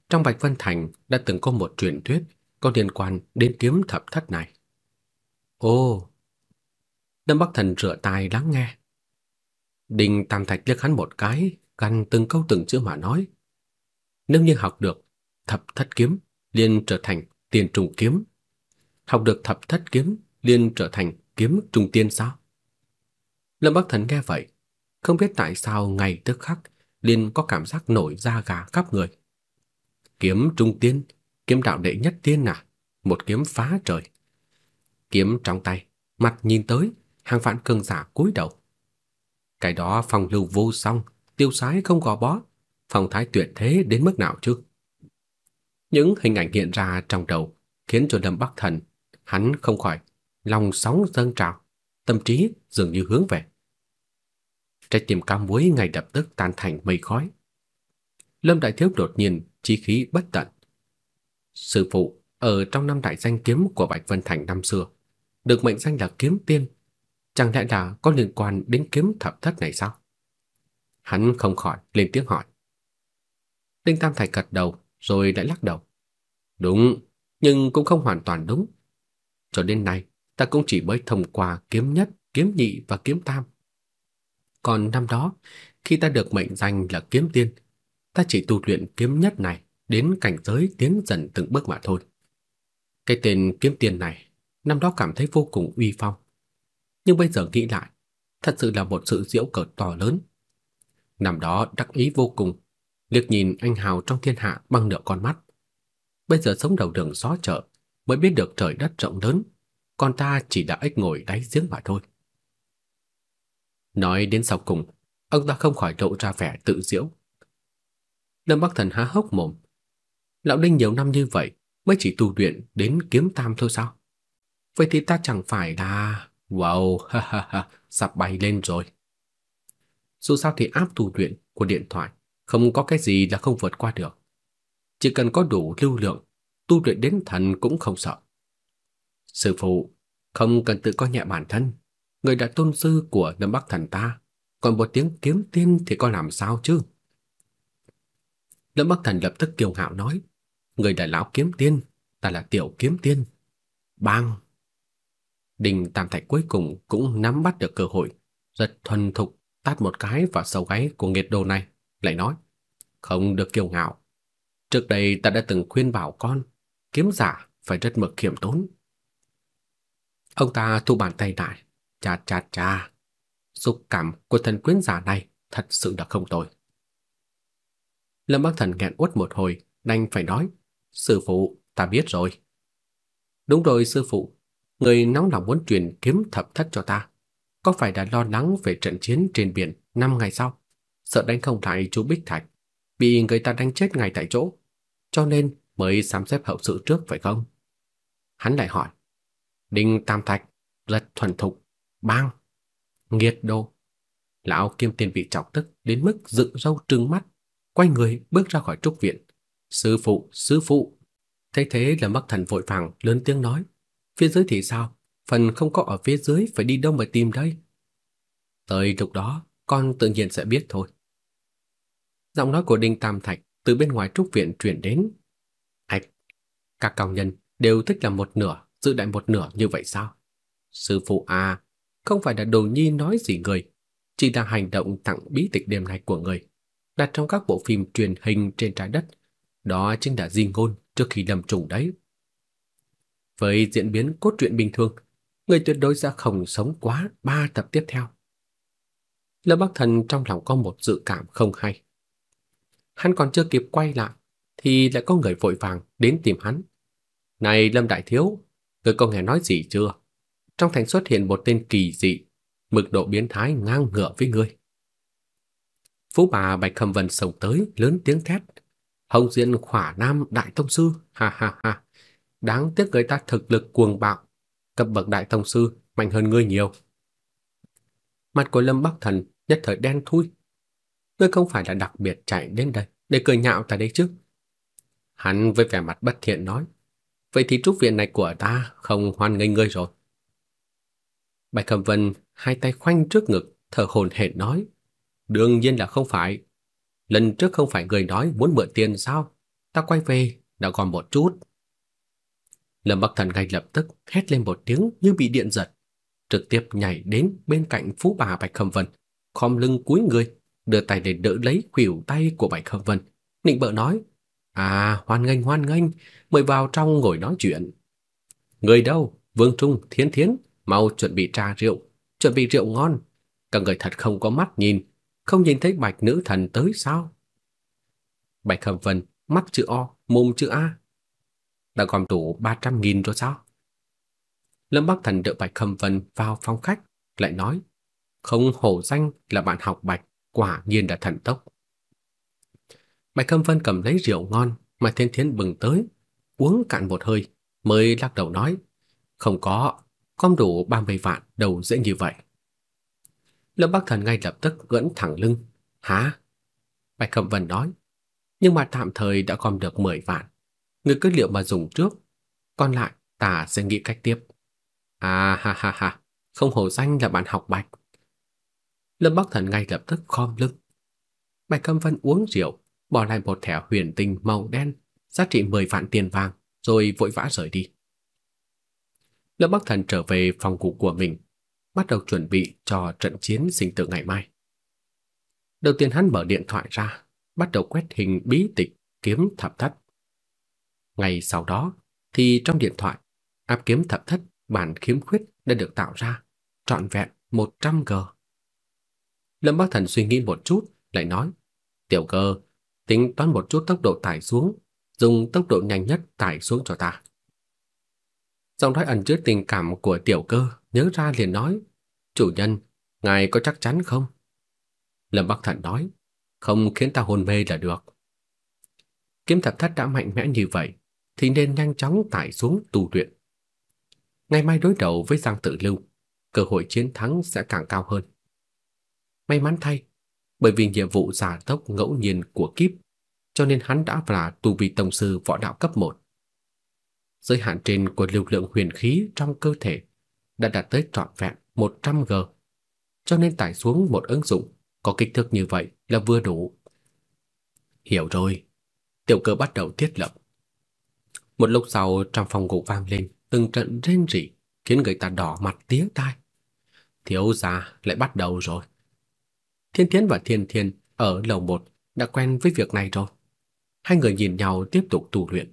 Trong Bạch Vân Thành đã từng có một truyền thuyết có liên quan đến kiếm thập thất này. Ồ! Lâm Bắc Thần rửa tai lắng nghe. Đinh Tam Thạch liếc hắn một cái, gằn từng câu từng chữ mà nói. Nếu như học được thập thất kiếm, liền trở thành tiền trùng kiếm. Học được thập thất kiếm, liền trở thành kiếm trùng tiên sao? Lâm Bắc Thần nghe vậy, không biết tại sao ngày tức khắc liền có cảm giác nổi da gà khắp người. Kiếm trung tiên, kiếm đạo đệ nhất tiên à, một kiếm phá trời. Kiếm trong tay, mặt nhìn tới, hàng vạn cường giả cúi đầu. Cái đó phong lưu vô song, tiêu sái không gò bó, phong thái tuyệt thế đến mức nào chứ? Những hình ảnh hiện ra trong đầu khiến cho Lâm Bắc Thần hắn không khỏi lòng sóng dâng trào, tâm trí dường như hướng về. Trái tim cam muối ngay lập tức tan thành mây khói. Lâm Đại Thiếu đột nhiên chí khí bất tận. Sư phụ ở trong năm đại danh kiếm của Bạch Vân Thành năm xưa, được mệnh danh là kiếm tiên, chẳng lẽ là có liên quan đến kiếm thập thất này sao? Hắn không khỏi lên tiếng hỏi. Đinh Tam Thạch gật đầu rồi lại lắc đầu. Đúng, nhưng cũng không hoàn toàn đúng. Cho đến nay, ta cũng chỉ mới thông qua kiếm nhất, kiếm nhị và kiếm tam. Còn năm đó, khi ta được mệnh danh là kiếm tiên, ta chỉ tu luyện kiếm nhất này đến cảnh giới tiến dần từng bước mà thôi. Cái tên kiếm tiên này, năm đó cảm thấy vô cùng uy phong. Nhưng bây giờ nghĩ lại, thật sự là một sự diễu cợt to lớn. Năm đó đắc ý vô cùng, liếc nhìn anh hào trong thiên hạ bằng nửa con mắt. Bây giờ sống đầu đường xó chợ, mới biết được trời đất rộng lớn, còn ta chỉ là ếch ngồi đáy giếng mà thôi. Nói đến sau cùng, ông ta không khỏi lộ ra vẻ tự giễu. Lâm Bắc Thần há hốc mồm. Lão Đinh nhiều năm như vậy mới chỉ tu luyện đến kiếm tam thôi sao? Vậy thì ta chẳng phải là... Wow, ha ha ha, sắp bay lên rồi. Dù sao thì áp tu luyện của điện thoại không có cái gì là không vượt qua được. Chỉ cần có đủ lưu lượng, tu luyện đến thần cũng không sợ. Sư phụ, không cần tự coi nhẹ bản thân, người đã tôn sư của Lâm Bắc Thần ta, còn một tiếng kiếm tiên thì có làm sao chứ? Lâm Bắc Thần lập tức kiêu ngạo nói, người đại lão kiếm tiên, ta là tiểu kiếm tiên. Bang! Đình Tam Thạch cuối cùng cũng nắm bắt được cơ hội, rất thuần thục tát một cái vào sâu gáy của nghiệt đồ này, lại nói, không được kiêu ngạo. Trước đây ta đã từng khuyên bảo con, kiếm giả phải rất mực khiêm tốn. Ông ta thu bàn tay lại, chà chà chà, xúc cảm của thần quyến giả này thật sự là không tồi. Lâm Bắc Thần nghẹn uất một hồi, đành phải nói, sư phụ, ta biết rồi. Đúng rồi sư phụ, người nóng lòng muốn truyền kiếm thập thất cho ta. Có phải đã lo lắng về trận chiến trên biển năm ngày sau, sợ đánh không lại chú Bích Thạch, bị người ta đánh chết ngay tại chỗ, cho nên mới sám xếp hậu sự trước phải không? Hắn lại hỏi. Đinh Tam Thạch rất thuần thục, bang, nghiệt đồ Lão Kim tiền bị chọc tức đến mức dựng râu trừng mắt, quay người bước ra khỏi trúc viện. Sư phụ, sư phụ. Thấy thế là mắc Thần vội vàng lớn tiếng nói, phía dưới thì sao? Phần không có ở phía dưới phải đi đâu mà tìm đây? Tới lúc đó, con tự nhiên sẽ biết thôi. Giọng nói của Đinh Tam Thạch từ bên ngoài trúc viện truyền đến. Ảch, các cao nhân đều thích làm một nửa, giữ đại một nửa như vậy sao? Sư phụ à, không phải là đồ nhi nói gì người, chỉ là hành động tặng bí tịch đêm nay của người, đặt trong các bộ phim truyền hình trên trái đất. Đó chính là di ngôn trước khi lâm trùng đấy. Với diễn biến cốt truyện bình thường, người tuyệt đối sẽ không sống quá ba tập tiếp theo. Lâm Bắc Thần trong lòng có một dự cảm không hay. Hắn còn chưa kịp quay lại thì lại có người vội vàng đến tìm hắn. "Này Lâm đại thiếu, ngươi có nghe nói gì chưa? Trong thành xuất hiện một tên kỳ dị, mực độ biến thái ngang ngửa với ngươi." Phú bà Bạch Khâm Vân sổng tới lớn tiếng thét, "Hồng Diện Khỏa Nam đại tông sư, ha ha ha, đáng tiếc người ta thực lực cuồng bạo, cấp bậc đại tông sư mạnh hơn ngươi nhiều." Mặt của Lâm Bắc Thần nhất thời đen thui. Ngươi không phải là đặc biệt chạy đến đây để cười nhạo ta đấy chứ? Hắn với vẻ mặt bất thiện nói, vậy thì trúc viện này của ta không hoan nghênh ngươi rồi. Bạch Cẩm Vân hai tay khoanh trước ngực, thở hổn hển nói, đương nhiên là không phải. Lần trước không phải người nói muốn mượn tiền sao? Ta quay về, đã còn một chút. Lâm Bắc Thần ngay lập tức hét lên một tiếng như bị điện giật, trực tiếp nhảy đến bên cạnh phú bà Bạch Khâm Vân, khom lưng cúi người, đưa tay để đỡ lấy khuỷu tay của Bạch Khâm Vân, nịnh bợ nói: "À, hoan nghênh hoan nghênh, mời vào trong ngồi nói chuyện." "Người đâu? Vương Trung, Thiến Thiến, mau chuẩn bị trà rượu, chuẩn bị rượu ngon. Các người thật không có mắt nhìn, không nhìn thấy Bạch nữ thần tới sao? Bạch Khâm Vân mắt chữ O, mồm chữ A. Đã gom đủ 300 nghìn rồi sao? Lâm Bắc Thần đợi Bạch Khâm Vân vào phòng khách, lại nói, không hổ danh là bạn học Bạch, quả nhiên đã thần tốc. Bạch Khâm Vân cầm lấy rượu ngon mà Thiên Thiến bừng tới, uống cạn một hơi, mới lắc đầu nói, không có, gom đủ 30 vạn đâu dễ như vậy. Lâm Bắc Thần ngay lập tức gẫn thẳng lưng, hả? Bạch Cẩm Vân nói, nhưng mà tạm thời đã gom được 10 vạn. Người cứ liệu mà dùng trước, còn lại ta sẽ nghĩ cách tiếp. À ha ha ha, không hổ danh là bạn học Bạch. Lâm Bắc Thần ngay lập tức khom lưng. Bạch Cẩm Vân uống rượu, bỏ lại một thẻ huyền tinh màu đen, giá trị 10 vạn tiền vàng, rồi vội vã rời đi. Lâm Bắc Thần trở về phòng ngủ của mình, bắt đầu chuẩn bị cho trận chiến sinh tử ngày mai. Đầu tiên hắn mở điện thoại ra, bắt đầu quét hình bí tịch kiếm thập thất. Ngày sau đó thì trong điện thoại, áp kiếm thập thất bản khiếm khuyết đã được tạo ra, trọn vẹn 100G. Lâm Bắc Thần suy nghĩ một chút, lại nói, tiểu cơ, tính toán một chút tốc độ tải xuống, dùng tốc độ nhanh nhất tải xuống cho ta. Giọng nói ẩn chứa tình cảm của tiểu cơ nhớ ra liền nói, chủ nhân, ngài có chắc chắn không? Lâm Bắc Thần nói, không khiến ta hôn mê là được. Kiếm thập thất đã mạnh mẽ như vậy, thì nên nhanh chóng tải xuống tu luyện. Ngày mai đối đầu với Giang Tự Lưu, cơ hội chiến thắng sẽ càng cao hơn. May mắn thay, bởi vì nhiệm vụ giả tốc ngẫu nhiên của kiếp, cho nên hắn đã là tu vi tông sư võ đạo cấp 1. Giới hạn trên của lưu lượng huyền khí trong cơ thể đã đạt tới trọn vẹn 100G, cho nên tải xuống một ứng dụng có kích thước như vậy là vừa đủ. Hiểu rồi. Tiểu cơ bắt đầu thiết lập. Một lúc sau trong phòng ngủ vang lên từng trận rên rỉ khiến người ta đỏ mặt tía tai. Thiếu gia lại bắt đầu rồi. Thiên Thiến và Thiên Thiên ở lầu một đã quen với việc này rồi. Hai người nhìn nhau tiếp tục tu luyện.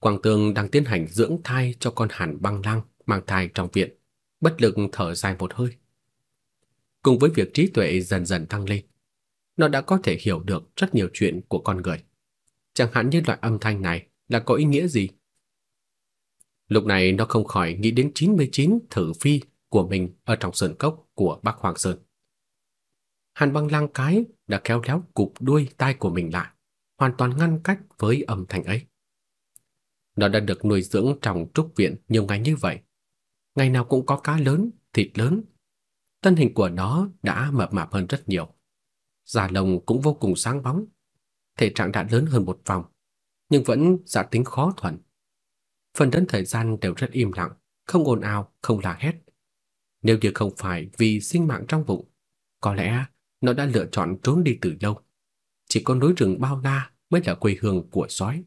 Quang Tường đang tiến hành dưỡng thai cho con hàn băng lăng mang thai trong viện, bất lực thở dài một hơi. Cùng với việc trí tuệ dần dần tăng lên, nó đã có thể hiểu được rất nhiều chuyện của con người. Chẳng hạn như loại âm thanh này là có ý nghĩa gì. Lúc này nó không khỏi nghĩ đến 99 thử phi của mình ở trong sơn cốc của Bắc Hoàng Sơn. Hàn băng lăng cái đã kéo léo cụp đuôi tai của mình lại, hoàn toàn ngăn cách với âm thanh ấy. Nó đã được nuôi dưỡng trong trúc viện nhiều ngày như vậy. Ngày nào cũng có cá lớn, thịt lớn. Thân hình của nó đã mập mạp hơn rất nhiều. Da lông cũng vô cùng sáng bóng. Thể trạng đã lớn hơn một vòng, nhưng vẫn giả tính khó thuần. Phần lớn thời gian đều rất im lặng, không ồn ào, không la hét. Nếu như không phải vì sinh mạng trong bụng, có lẽ nó đã lựa chọn trốn đi từ lâu. Chỉ có núi rừng bao la mới là quê hương của sói.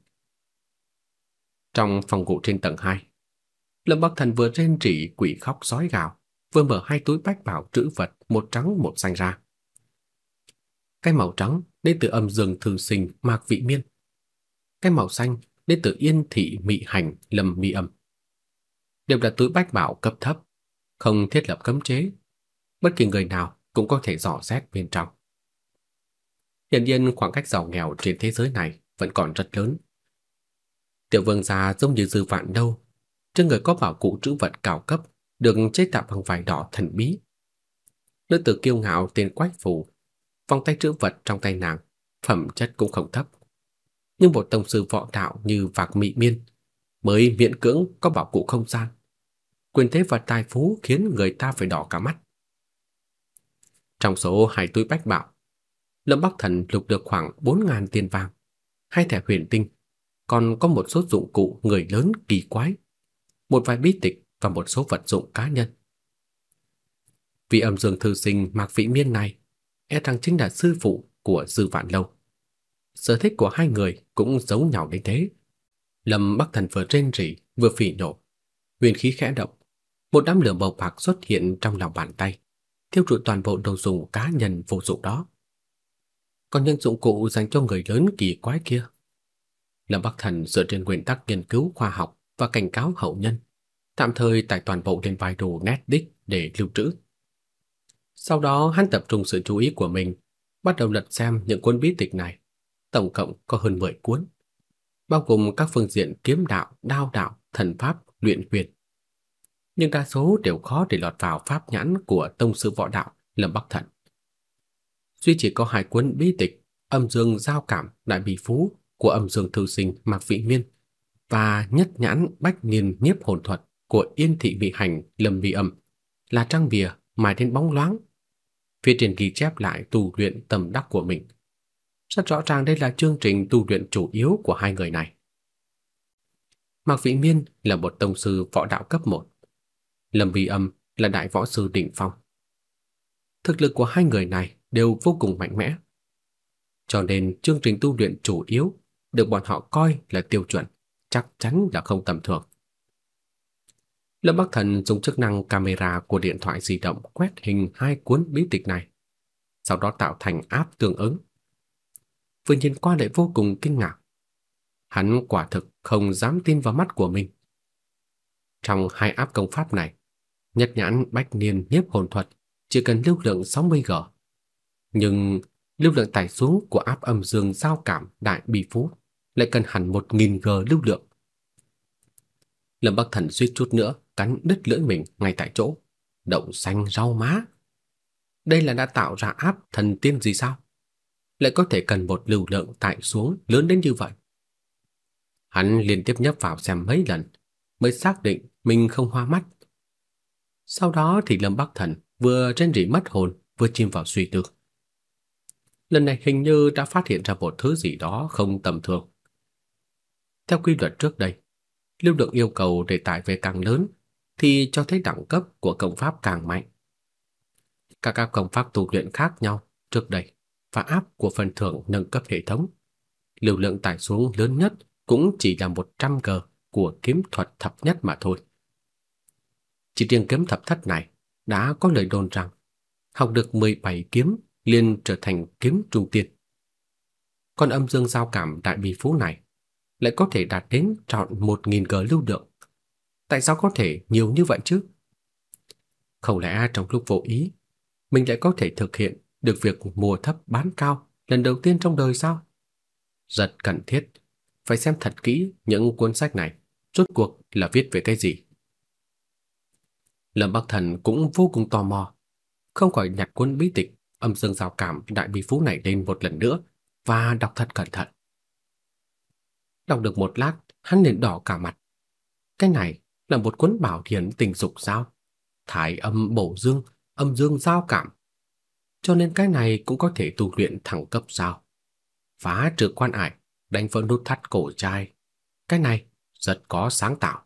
Trong phòng ngủ trên tầng 2, Lâm Bắc Thần vừa rên rỉ quỷ khóc sói gào, vừa mở hai túi bách bảo trữ vật một trắng một xanh ra. Cái màu trắng đến từ âm dương thư sinh Mạc Vị Miên. Cái màu xanh đến từ Yên thị Mị Hành Lâm mị Âm. Đều là túi bách bảo cấp thấp, không thiết lập cấm chế, bất kỳ người nào cũng có thể dò xét bên trong. Hiện nhiên khoảng cách giàu nghèo trên thế giới này vẫn còn rất lớn. Tiểu vương gia giống như dư vạn đâu, trên người có bảo cụ trữ vật cao cấp được chế tạo bằng vải đỏ thần bí. Nữ tử kiêu ngạo tên Quách Phù, vòng tay trữ vật trong tay nàng, phẩm chất cũng không thấp. Nhưng một tông sư võ đạo như Vạc Mị Miên mới miễn cưỡng có bảo cụ không gian. Quyền thế và tài phú khiến người ta phải đỏ cả mắt. Trong số hai túi bách bảo, Lâm Bắc Thần lục được khoảng 4.000 tiền vàng, hai thẻ huyền tinh, còn có một số dụng cụ người lớn kỳ quái, một vài bí tịch và một số vật dụng cá nhân. Vị âm dương thư sinh Mạc Vĩ Miên này e rằng chính là sư phụ của Dư Vạn Lâu. Sở thích của hai người cũng giống nhau đến thế. Lâm Bắc Thần vừa rên rỉ vừa phỉ nộ, huyền khí khẽ động, một đám lửa màu bạc xuất hiện trong lòng bàn tay thiêu rụi toàn bộ đồ dùng cá nhân vô dụng đó. Còn những dụng cụ dành cho người lớn kỳ quái kia, Lâm Bắc Thần dựa trên nguyên tắc nghiên cứu khoa học và cảnh cáo hậu nhân, tạm thời tải toàn bộ lên vai đồ nét đích để lưu trữ. Sau đó hắn tập trung sự chú ý của mình, bắt đầu lật xem những cuốn bí tịch này, tổng cộng có hơn 10 cuốn, bao gồm các phương diện kiếm đạo, đao đạo, thần pháp, luyện quyền. Nhưng đa số đều khó để lọt vào pháp nhãn của tông sư võ đạo Lâm Bắc Thần. Duy chỉ có hai cuốn bí tịch Âm Dương giao cảm đại Bì phú của Âm Dương thư sinh Mạc Vị Miên và Nhất nhãn bách niên nhiếp hồn thuật của Yên thị vị hành Lâm Vi Âm là trang bìa mài đến bóng loáng. Phía trên ghi chép lại tu luyện tầm đắc của mình. Rất rõ ràng đây là chương trình tu luyện chủ yếu của hai người này. Mạc Vị Miên là một tông sư võ đạo cấp 1. Lâm Vi Âm là đại võ sư đỉnh phong. Thực lực của hai người này đều vô cùng mạnh mẽ. Cho nên chương trình tu luyện chủ yếu được bọn họ coi là tiêu chuẩn, chắc chắn là không tầm thường. Lâm Bắc Thần dùng chức năng camera của điện thoại di động quét hình hai cuốn bí tịch này, sau đó tạo thành áp tương ứng. Vừa nhìn qua lại vô cùng kinh ngạc. Hắn quả thực không dám tin vào mắt của mình. Trong hai áp công pháp này, Nhật nhãn bách niên nhiếp hồn thuật chỉ cần lưu lượng 60G. Nhưng lưu lượng tải xuống của áp âm dương giao cảm đại bì phú lại cần hẳn 1000G lưu lượng. Lâm Bắc Thần suýt chút nữa cắn đứt lưỡi mình ngay tại chỗ. Đậu xanh rau má. Đây là đã tạo ra áp thần tiên gì sao? Lại có thể cần một lưu lượng tải xuống lớn đến như vậy. Hắn liên tiếp nhấp vào xem mấy lần mới xác định mình không hoa mắt. Sau đó thì Lâm Bắc Thần vừa trên rỉ mất hồn, vừa chìm vào suy tư. Lần này hình như đã phát hiện ra một thứ gì đó không tầm thường. Theo quy luật trước đây, lưu lượng yêu cầu để tải về càng lớn thì cho thấy đẳng cấp của công pháp càng mạnh. Các các công pháp tu luyện khác nhau trước đây và áp của phần thưởng nâng cấp hệ thống. Lưu lượng tải xuống lớn nhất cũng chỉ là 100G của kiếm thuật thập nhất mà thôi. Chỉ riêng kiếm thập thất này đã có lời đồn rằng học được 17 kiếm liền trở thành kiếm trung tiên. Còn âm dương giao cảm đại bi phú này lại có thể đạt đến trọn 1000G lưu lượng. Tại sao có thể nhiều như vậy chứ? Không lẽ trong lúc vô ý, mình lại có thể thực hiện được việc mua thấp bán cao lần đầu tiên trong đời sao? Rất cần thiết, phải xem thật kỹ những cuốn sách này, rốt cuộc là viết về cái gì. Lâm Bắc Thần cũng vô cùng tò mò, không khỏi nhặt cuốn bí tịch âm dương giao cảm đại bi phú này lên một lần nữa và đọc thật cẩn thận. Đọc được một lát, hắn liền đỏ cả mặt. Cái này là một cuốn bảo thiền tình dục sao? Thái âm bổ dương, âm dương giao cảm. Cho nên cái này cũng có thể tu luyện thẳng cấp sao? Phá trừ quan ải, đánh vỡ nút thắt cổ trai. Cái này rất có sáng tạo.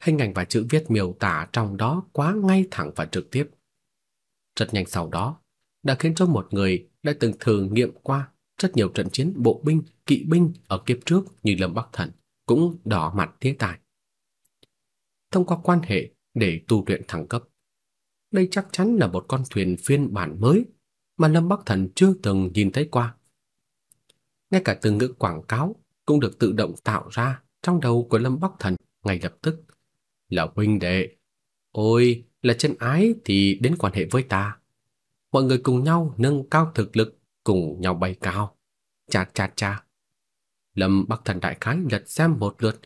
Hình ảnh và chữ viết miêu tả trong đó quá ngay thẳng và trực tiếp. Rất nhanh sau đó, đã khiến cho một người đã từng thử nghiệm qua rất nhiều trận chiến bộ binh, kỵ binh ở kiếp trước như Lâm Bắc Thần cũng đỏ mặt thế tài. Thông qua quan hệ để tu luyện thăng cấp. Đây chắc chắn là một con thuyền phiên bản mới mà Lâm Bắc Thần chưa từng nhìn thấy qua. Ngay cả từ ngữ quảng cáo cũng được tự động tạo ra trong đầu của Lâm Bắc Thần ngay lập tức. Là huynh đệ, ôi, là chân ái thì đến quan hệ với ta. Mọi người cùng nhau nâng cao thực lực, cùng nhau bay cao. Chà chà chà. Lâm Bắc Thần đại khái lật xem một lượt,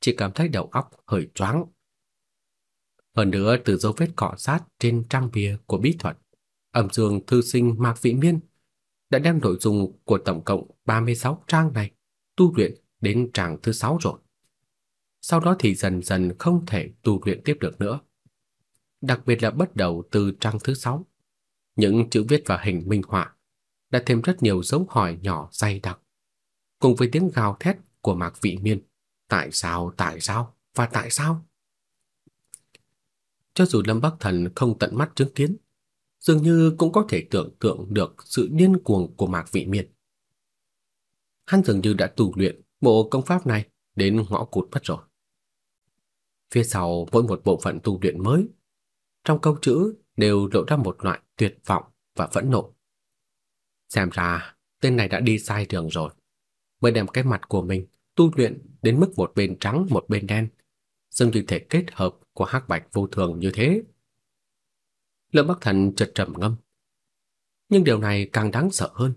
chỉ cảm thấy đầu óc hơi choáng. Hơn nữa từ dấu vết cọ sát trên trang bìa của bí thuật, âm dương thư sinh Mạc vĩ Miên đã đem nội dung của tổng cộng 36 trang này tu luyện đến trang thứ 6 rồi. Sau đó thì dần dần không thể tu luyện tiếp được nữa. Đặc biệt là bắt đầu từ trang thứ 6, những chữ viết và hình minh họa đã thêm rất nhiều dấu hỏi nhỏ dày đặc, cùng với tiếng gào thét của Mạc Vị Miên, tại sao, tại sao và tại sao? Cho dù Lâm Bắc Thần không tận mắt chứng kiến, dường như cũng có thể tưởng tượng được sự điên cuồng của Mạc Vị Miên. Hắn dường như đã tu luyện bộ công pháp này đến ngõ cụt mất rồi. Phía sau mỗi một bộ phận tu luyện mới, trong câu chữ đều lộ ra một loại tuyệt vọng và phẫn nộ. Xem ra, tên này đã đi sai đường rồi, mới đem cái mặt của mình tu luyện đến mức một bên trắng một bên đen, dường như thể kết hợp của hắc bạch vô thường như thế. Lâm Bắc Thần chợt trầm ngâm. Nhưng điều này càng đáng sợ hơn.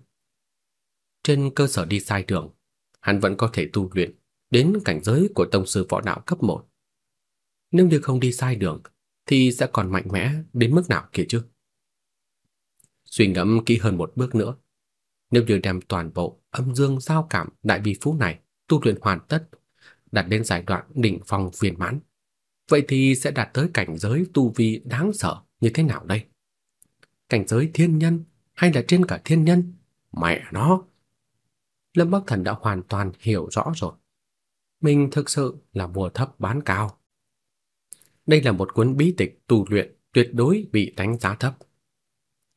Trên cơ sở đi sai đường, hắn vẫn có thể tu luyện đến cảnh giới của tông sư võ đạo cấp 1. Nếu như không đi sai đường thì sẽ còn mạnh mẽ đến mức nào kia chứ? Suy ngẫm kỹ hơn một bước nữa, nếu như đem toàn bộ âm dương giao cảm đại bi phú này tu luyện hoàn tất, đạt đến giai đoạn đỉnh phong viên mãn, vậy thì sẽ đạt tới cảnh giới tu vi đáng sợ như thế nào đây? Cảnh giới thiên nhân hay là trên cả thiên nhân? Mẹ nó! Lâm Bắc Thần đã hoàn toàn hiểu rõ rồi. Mình thực sự là mua thấp bán cao. Đây là một cuốn bí tịch tu luyện tuyệt đối bị đánh giá thấp.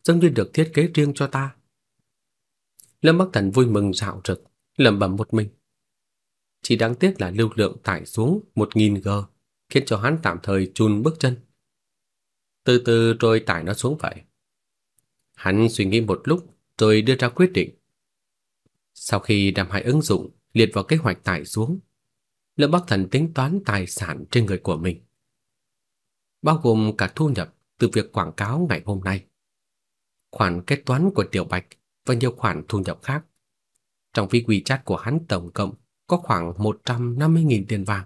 Giống như được thiết kế riêng cho ta. Lâm Bắc Thần vui mừng rạo rực, lẩm bẩm một mình. Chỉ đáng tiếc là lưu lượng tải xuống 1000G, khiến cho hắn tạm thời chùn bước chân. Từ từ rồi tải nó xuống vậy. Hắn suy nghĩ một lúc rồi đưa ra quyết định. Sau khi đem hai ứng dụng liệt vào kế hoạch tải xuống, Lâm Bắc Thần tính toán tài sản trên người của mình, bao gồm cả thu nhập từ việc quảng cáo ngày hôm nay, khoản kết toán của Tiểu Bạch và nhiều khoản thu nhập khác. Trong ví WeChat của hắn tổng cộng có khoảng 150.000 tiền vàng,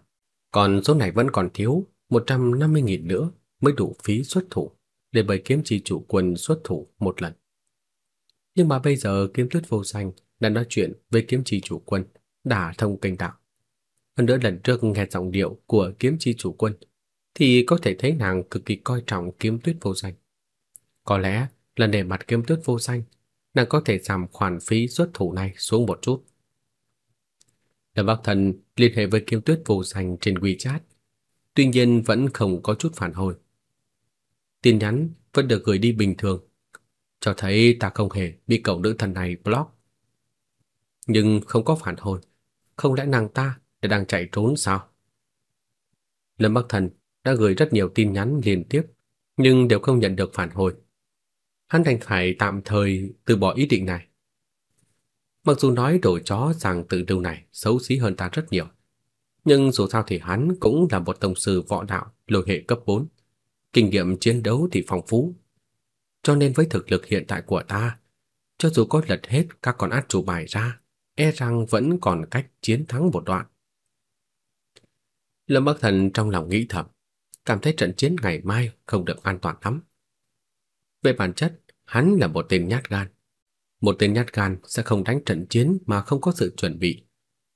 còn số này vẫn còn thiếu 150.000 nữa mới đủ phí xuất thủ để bày kiếm chi chủ quân xuất thủ một lần. Nhưng mà bây giờ kiếm tuyết vô danh đã nói chuyện với kiếm chi chủ quân, đã thông kênh đạo. Hơn nữa lần trước nghe giọng điệu của kiếm chi chủ quân thì có thể thấy nàng cực kỳ coi trọng kiếm tuyết vô danh. Có lẽ lần để mặt kiếm tuyết vô danh, nàng có thể giảm khoản phí xuất thủ này xuống một chút. Lâm Bắc Thần liên hệ với kiếm tuyết vô danh trên WeChat, tuy nhiên vẫn không có chút phản hồi. Tin nhắn vẫn được gửi đi bình thường, cho thấy ta không hề bị cậu nữ thần này block. Nhưng không có phản hồi, không lẽ nàng ta đã đang chạy trốn sao? Lâm Bắc Thần đã gửi rất nhiều tin nhắn liên tiếp, nhưng đều không nhận được phản hồi. Hắn đành phải tạm thời từ bỏ ý định này. Mặc dù nói đổi chó rằng tự điều này xấu xí hơn ta rất nhiều, nhưng dù sao thì hắn cũng là một tổng sư võ đạo lôi hệ cấp 4, kinh nghiệm chiến đấu thì phong phú. Cho nên với thực lực hiện tại của ta, cho dù có lật hết các con át chủ bài ra, e rằng vẫn còn cách chiến thắng một đoạn. Lâm Bắc Thần trong lòng nghĩ thầm, cảm thấy trận chiến ngày mai không được an toàn lắm. Về bản chất, hắn là một tên nhát gan. Một tên nhát gan sẽ không đánh trận chiến mà không có sự chuẩn bị.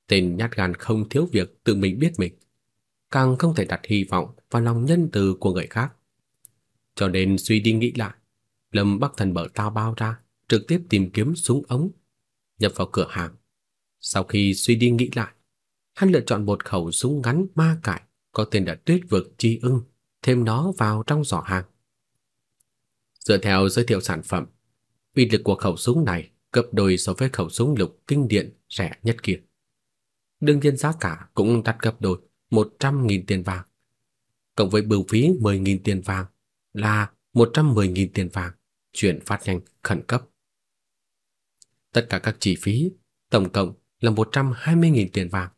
Tên nhát gan không thiếu việc tự mình biết mình, càng không thể đặt hy vọng vào lòng nhân từ của người khác. Cho nên suy đi nghĩ lại, Lâm Bắc Thần mở tao bao ra, trực tiếp tìm kiếm súng ống, nhập vào cửa hàng. Sau khi suy đi nghĩ lại, hắn lựa chọn một khẩu súng ngắn ma cải có tên là Tuyết vực chi ưng, thêm nó vào trong giỏ hàng. Dựa theo giới thiệu sản phẩm, uy lực của khẩu súng này gấp đôi so với khẩu súng lục kinh điện rẻ nhất kia. Đương nhiên giá cả cũng đắt gấp đôi, 100.000 tiền vàng. Cộng với bưu phí 10.000 tiền vàng là 110.000 tiền vàng, chuyển phát nhanh khẩn cấp. Tất cả các chi phí tổng cộng là 120.000 tiền vàng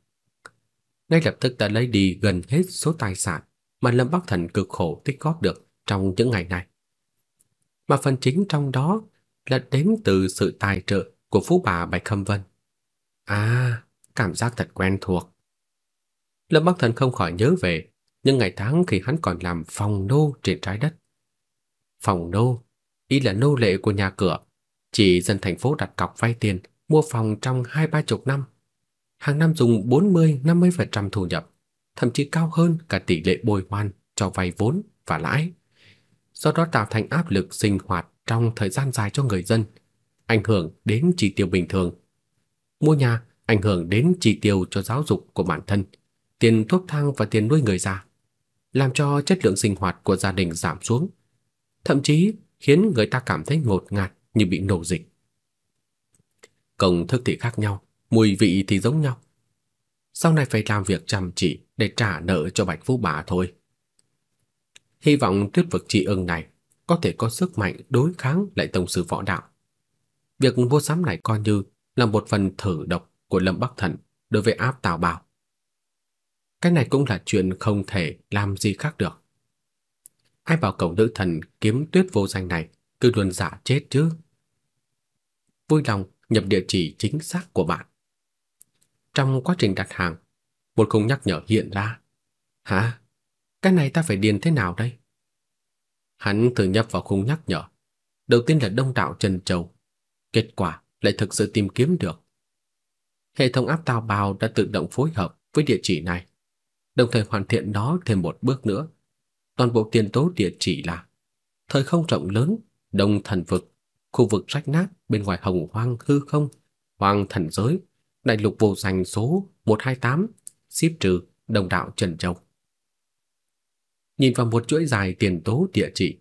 ngay lập tức đã lấy đi gần hết số tài sản mà Lâm Bắc Thần cực khổ tích góp được trong những ngày này. Mà phần chính trong đó là đến từ sự tài trợ của phú bà Bạch Khâm Vân. À, cảm giác thật quen thuộc. Lâm Bắc Thần không khỏi nhớ về những ngày tháng khi hắn còn làm phòng nô trên trái đất. Phòng nô, ý là nô lệ của nhà cửa, chỉ dân thành phố đặt cọc vay tiền mua phòng trong hai ba chục năm hàng năm dùng 40-50% thu nhập, thậm chí cao hơn cả tỷ lệ bồi hoàn cho vay vốn và lãi. Do đó tạo thành áp lực sinh hoạt trong thời gian dài cho người dân, ảnh hưởng đến chi tiêu bình thường. Mua nhà ảnh hưởng đến chi tiêu cho giáo dục của bản thân, tiền thuốc thang và tiền nuôi người già, làm cho chất lượng sinh hoạt của gia đình giảm xuống, thậm chí khiến người ta cảm thấy ngột ngạt như bị nổ dịch. Công thức thì khác nhau, mùi vị thì giống nhau. Sau này phải làm việc chăm chỉ để trả nợ cho Bạch Phú bà thôi. Hy vọng tuyết vực trị ưng này có thể có sức mạnh đối kháng lại tổng sư võ đạo. Việc mua sắm này coi như là một phần thử độc của Lâm Bắc Thần đối với áp Tào Bảo. Cái này cũng là chuyện không thể làm gì khác được. ai bảo cậu nữ thần kiếm tuyết vô danh này cứ luôn giả chết chứ. Vui lòng nhập địa chỉ chính xác của bạn. Trong quá trình đặt hàng, một khung nhắc nhở hiện ra. Hả? Cái này ta phải điền thế nào đây? Hắn thử nhập vào khung nhắc nhở. Đầu tiên là Đông Đạo Trần Châu. Kết quả lại thực sự tìm kiếm được. Hệ thống áp tào bào đã tự động phối hợp với địa chỉ này, đồng thời hoàn thiện nó thêm một bước nữa. Toàn bộ tiền tố địa chỉ là thời không rộng lớn, đông thần vực, khu vực rách nát bên ngoài hồng hoang hư không, hoàng thần giới, đại lục vô danh số 128, ship trừ đồng đạo Trần Châu. Nhìn vào một chuỗi dài tiền tố địa chỉ,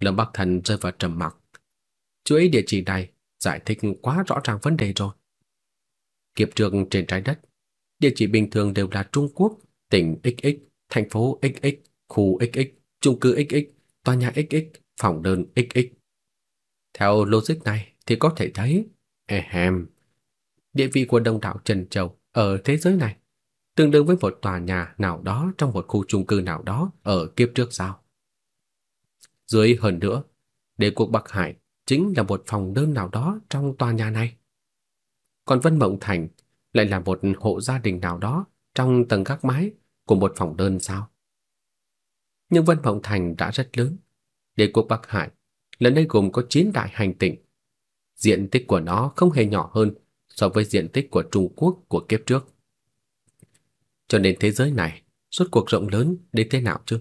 Lâm Bắc Thần rơi vào trầm mặc. Chuỗi địa chỉ này giải thích quá rõ ràng vấn đề rồi. Kiếp trước trên trái đất, địa chỉ bình thường đều là Trung Quốc, tỉnh XX, thành phố XX, khu XX, chung cư XX, tòa nhà XX, phòng đơn XX. Theo logic này thì có thể thấy, ehem, địa vị của đông đảo Trần Châu ở thế giới này tương đương với một tòa nhà nào đó trong một khu chung cư nào đó ở kiếp trước sao? Dưới hơn nữa, đế quốc Bắc Hải chính là một phòng đơn nào đó trong tòa nhà này. Còn Vân Mộng Thành lại là một hộ gia đình nào đó trong tầng các mái của một phòng đơn sao? Nhưng Vân Mộng Thành đã rất lớn. Đế quốc Bắc Hải lần đây gồm có 9 đại hành tinh. Diện tích của nó không hề nhỏ hơn so với diện tích của Trung Quốc của kiếp trước. Cho nên thế giới này suốt cuộc rộng lớn đến thế nào chứ?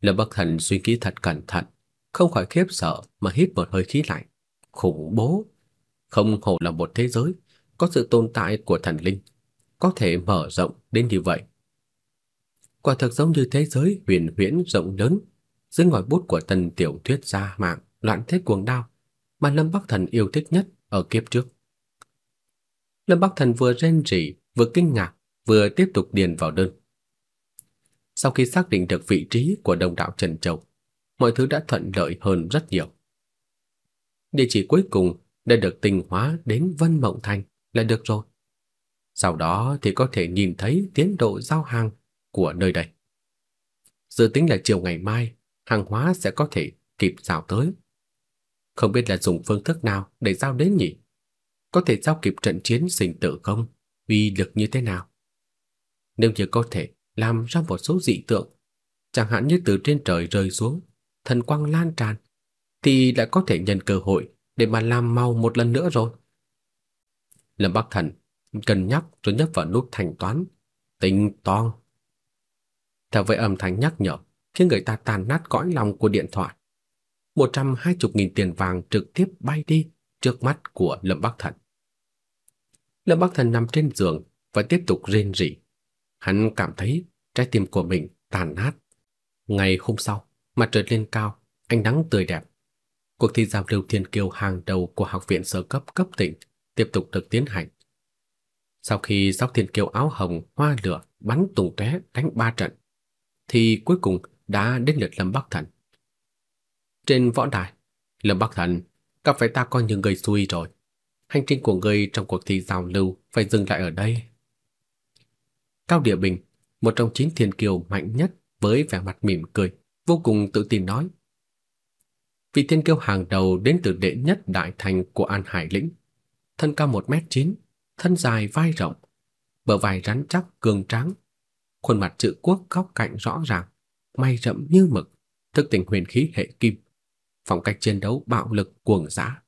Lâm Bắc Thần suy nghĩ thật cẩn thận, không khỏi khiếp sợ mà hít một hơi khí lạnh. Khủng bố, không hổ là một thế giới có sự tồn tại của thần linh, có thể mở rộng đến như vậy. Quả thực giống như thế giới huyền huyễn rộng lớn, dưới ngòi bút của tần tiểu thuyết gia mạng loạn thế cuồng đao mà Lâm Bắc Thần yêu thích nhất ở kiếp trước. Lâm Bắc Thần vừa rên rỉ, vừa kinh ngạc, vừa tiếp tục điền vào đơn. Sau khi xác định được vị trí của đồng đạo Trần Châu, mọi thứ đã thuận lợi hơn rất nhiều. Địa chỉ cuối cùng đã được tinh hóa đến Vân Mộng Thành là được rồi. Sau đó thì có thể nhìn thấy tiến độ giao hàng của nơi đây. Dự tính là chiều ngày mai, hàng hóa sẽ có thể kịp giao tới. Không biết là dùng phương thức nào để giao đến nhỉ? Có thể giao kịp trận chiến sinh tử không? Uy lực như thế nào? Nếu như có thể làm ra một số dị tượng, chẳng hạn như từ trên trời rơi xuống, thần quang lan tràn, thì đã có thể nhân cơ hội để mà làm mau một lần nữa rồi. Lâm Bắc Thần cân nhắc rồi nhấp vào nút thanh toán, tính toán. Theo với âm thanh nhắc nhở, khiến người ta tàn nát cõi lòng của điện thoại. 120.000 tiền vàng trực tiếp bay đi trước mắt của Lâm Bắc Thần. Lâm Bắc Thần nằm trên giường và tiếp tục rên rỉ. Hắn cảm thấy trái tim của mình tàn nát. Ngày hôm sau, mặt trời lên cao, ánh nắng tươi đẹp. Cuộc thi giao lưu thiên kiêu hàng đầu của học viện sơ cấp cấp tỉnh tiếp tục được tiến hành. Sau khi dốc thiên kiêu áo hồng hoa lửa bắn tung tóe đánh ba trận, thì cuối cùng đã đến lượt Lâm Bắc Thần. Trên võ đài, Lâm Bắc Thần gặp phải ta coi như người xui rồi. Hành trình của ngươi trong cuộc thi giao lưu phải dừng lại ở đây. Cao Địa Bình, một trong chín thiên kiều mạnh nhất với vẻ mặt mỉm cười, vô cùng tự tin nói. Vị thiên kiêu hàng đầu đến từ đệ nhất đại thành của An Hải lĩnh, thân cao 1m9, thân dài vai rộng, bờ vai rắn chắc cường tráng, khuôn mặt chữ quốc góc cạnh rõ ràng, mày rậm như mực, thức tỉnh huyền khí hệ kim, phong cách chiến đấu bạo lực cuồng dã.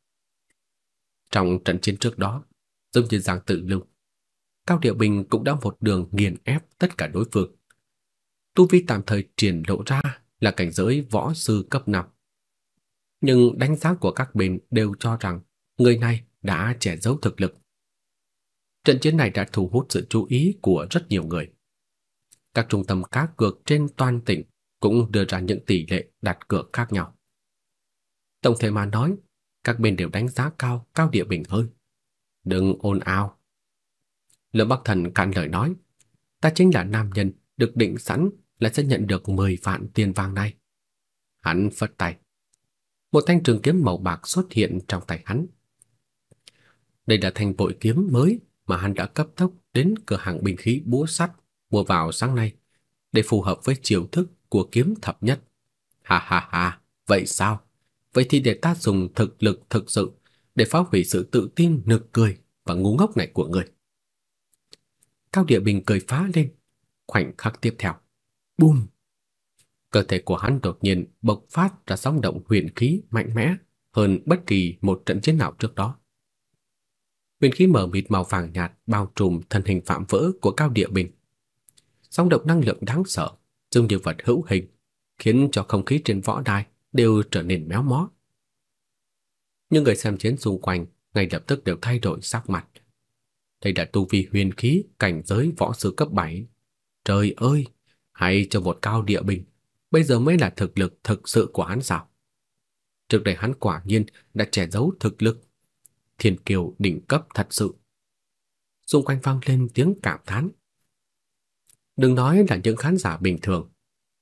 Trong trận chiến trước đó, giống như Giang Tự Lưu, Cao Điệu Bình cũng đã một đường nghiền ép tất cả đối phương. Tu vi tạm thời triển lộ ra là cảnh giới võ sư cấp 5. Nhưng đánh giá của các bên đều cho rằng người này đã che giấu thực lực. Trận chiến này đã thu hút sự chú ý của rất nhiều người. Các trung tâm cá cược trên toàn tỉnh cũng đưa ra những tỷ lệ đặt cược khác nhau. Tổng thể mà nói, các bên đều đánh giá cao Cao Địa Bình hơn. Đừng ồn ào. Lâm Bắc Thần cạn lời nói, ta chính là nam nhân được định sẵn là sẽ nhận được 10 vạn tiền vàng này. Hắn phất tay. Một thanh trường kiếm màu bạc xuất hiện trong tay hắn. Đây là thanh bội kiếm mới mà hắn đã cấp tốc đến cửa hàng binh khí búa sắt mua vào sáng nay để phù hợp với chiêu thức của kiếm thập nhất. Ha ha ha, vậy sao? Vậy thì để ta dùng thực lực thực sự để phá hủy sự tự tin nực cười và ngu ngốc này của người. Cao Địa Bình cười phá lên, khoảnh khắc tiếp theo, bùm. Cơ thể của hắn đột nhiên bộc phát ra sóng động huyền khí mạnh mẽ hơn bất kỳ một trận chiến nào trước đó. Huyền khí mờ mịt màu vàng nhạt bao trùm thân hình phạm vỡ của Cao Địa Bình. Sóng động năng lượng đáng sợ, giống như vật hữu hình, khiến cho không khí trên võ đài đều trở nên méo mó. Những người xem chiến xung quanh ngay lập tức đều thay đổi sắc mặt. Đây là tu vi huyền khí cảnh giới võ sư cấp 7. Trời ơi, hay cho một cao địa bình, bây giờ mới là thực lực thực sự của hắn sao? Trước đây hắn quả nhiên đã che giấu thực lực. Thiên kiều đỉnh cấp thật sự. Xung quanh vang lên tiếng cảm thán. Đừng nói là những khán giả bình thường,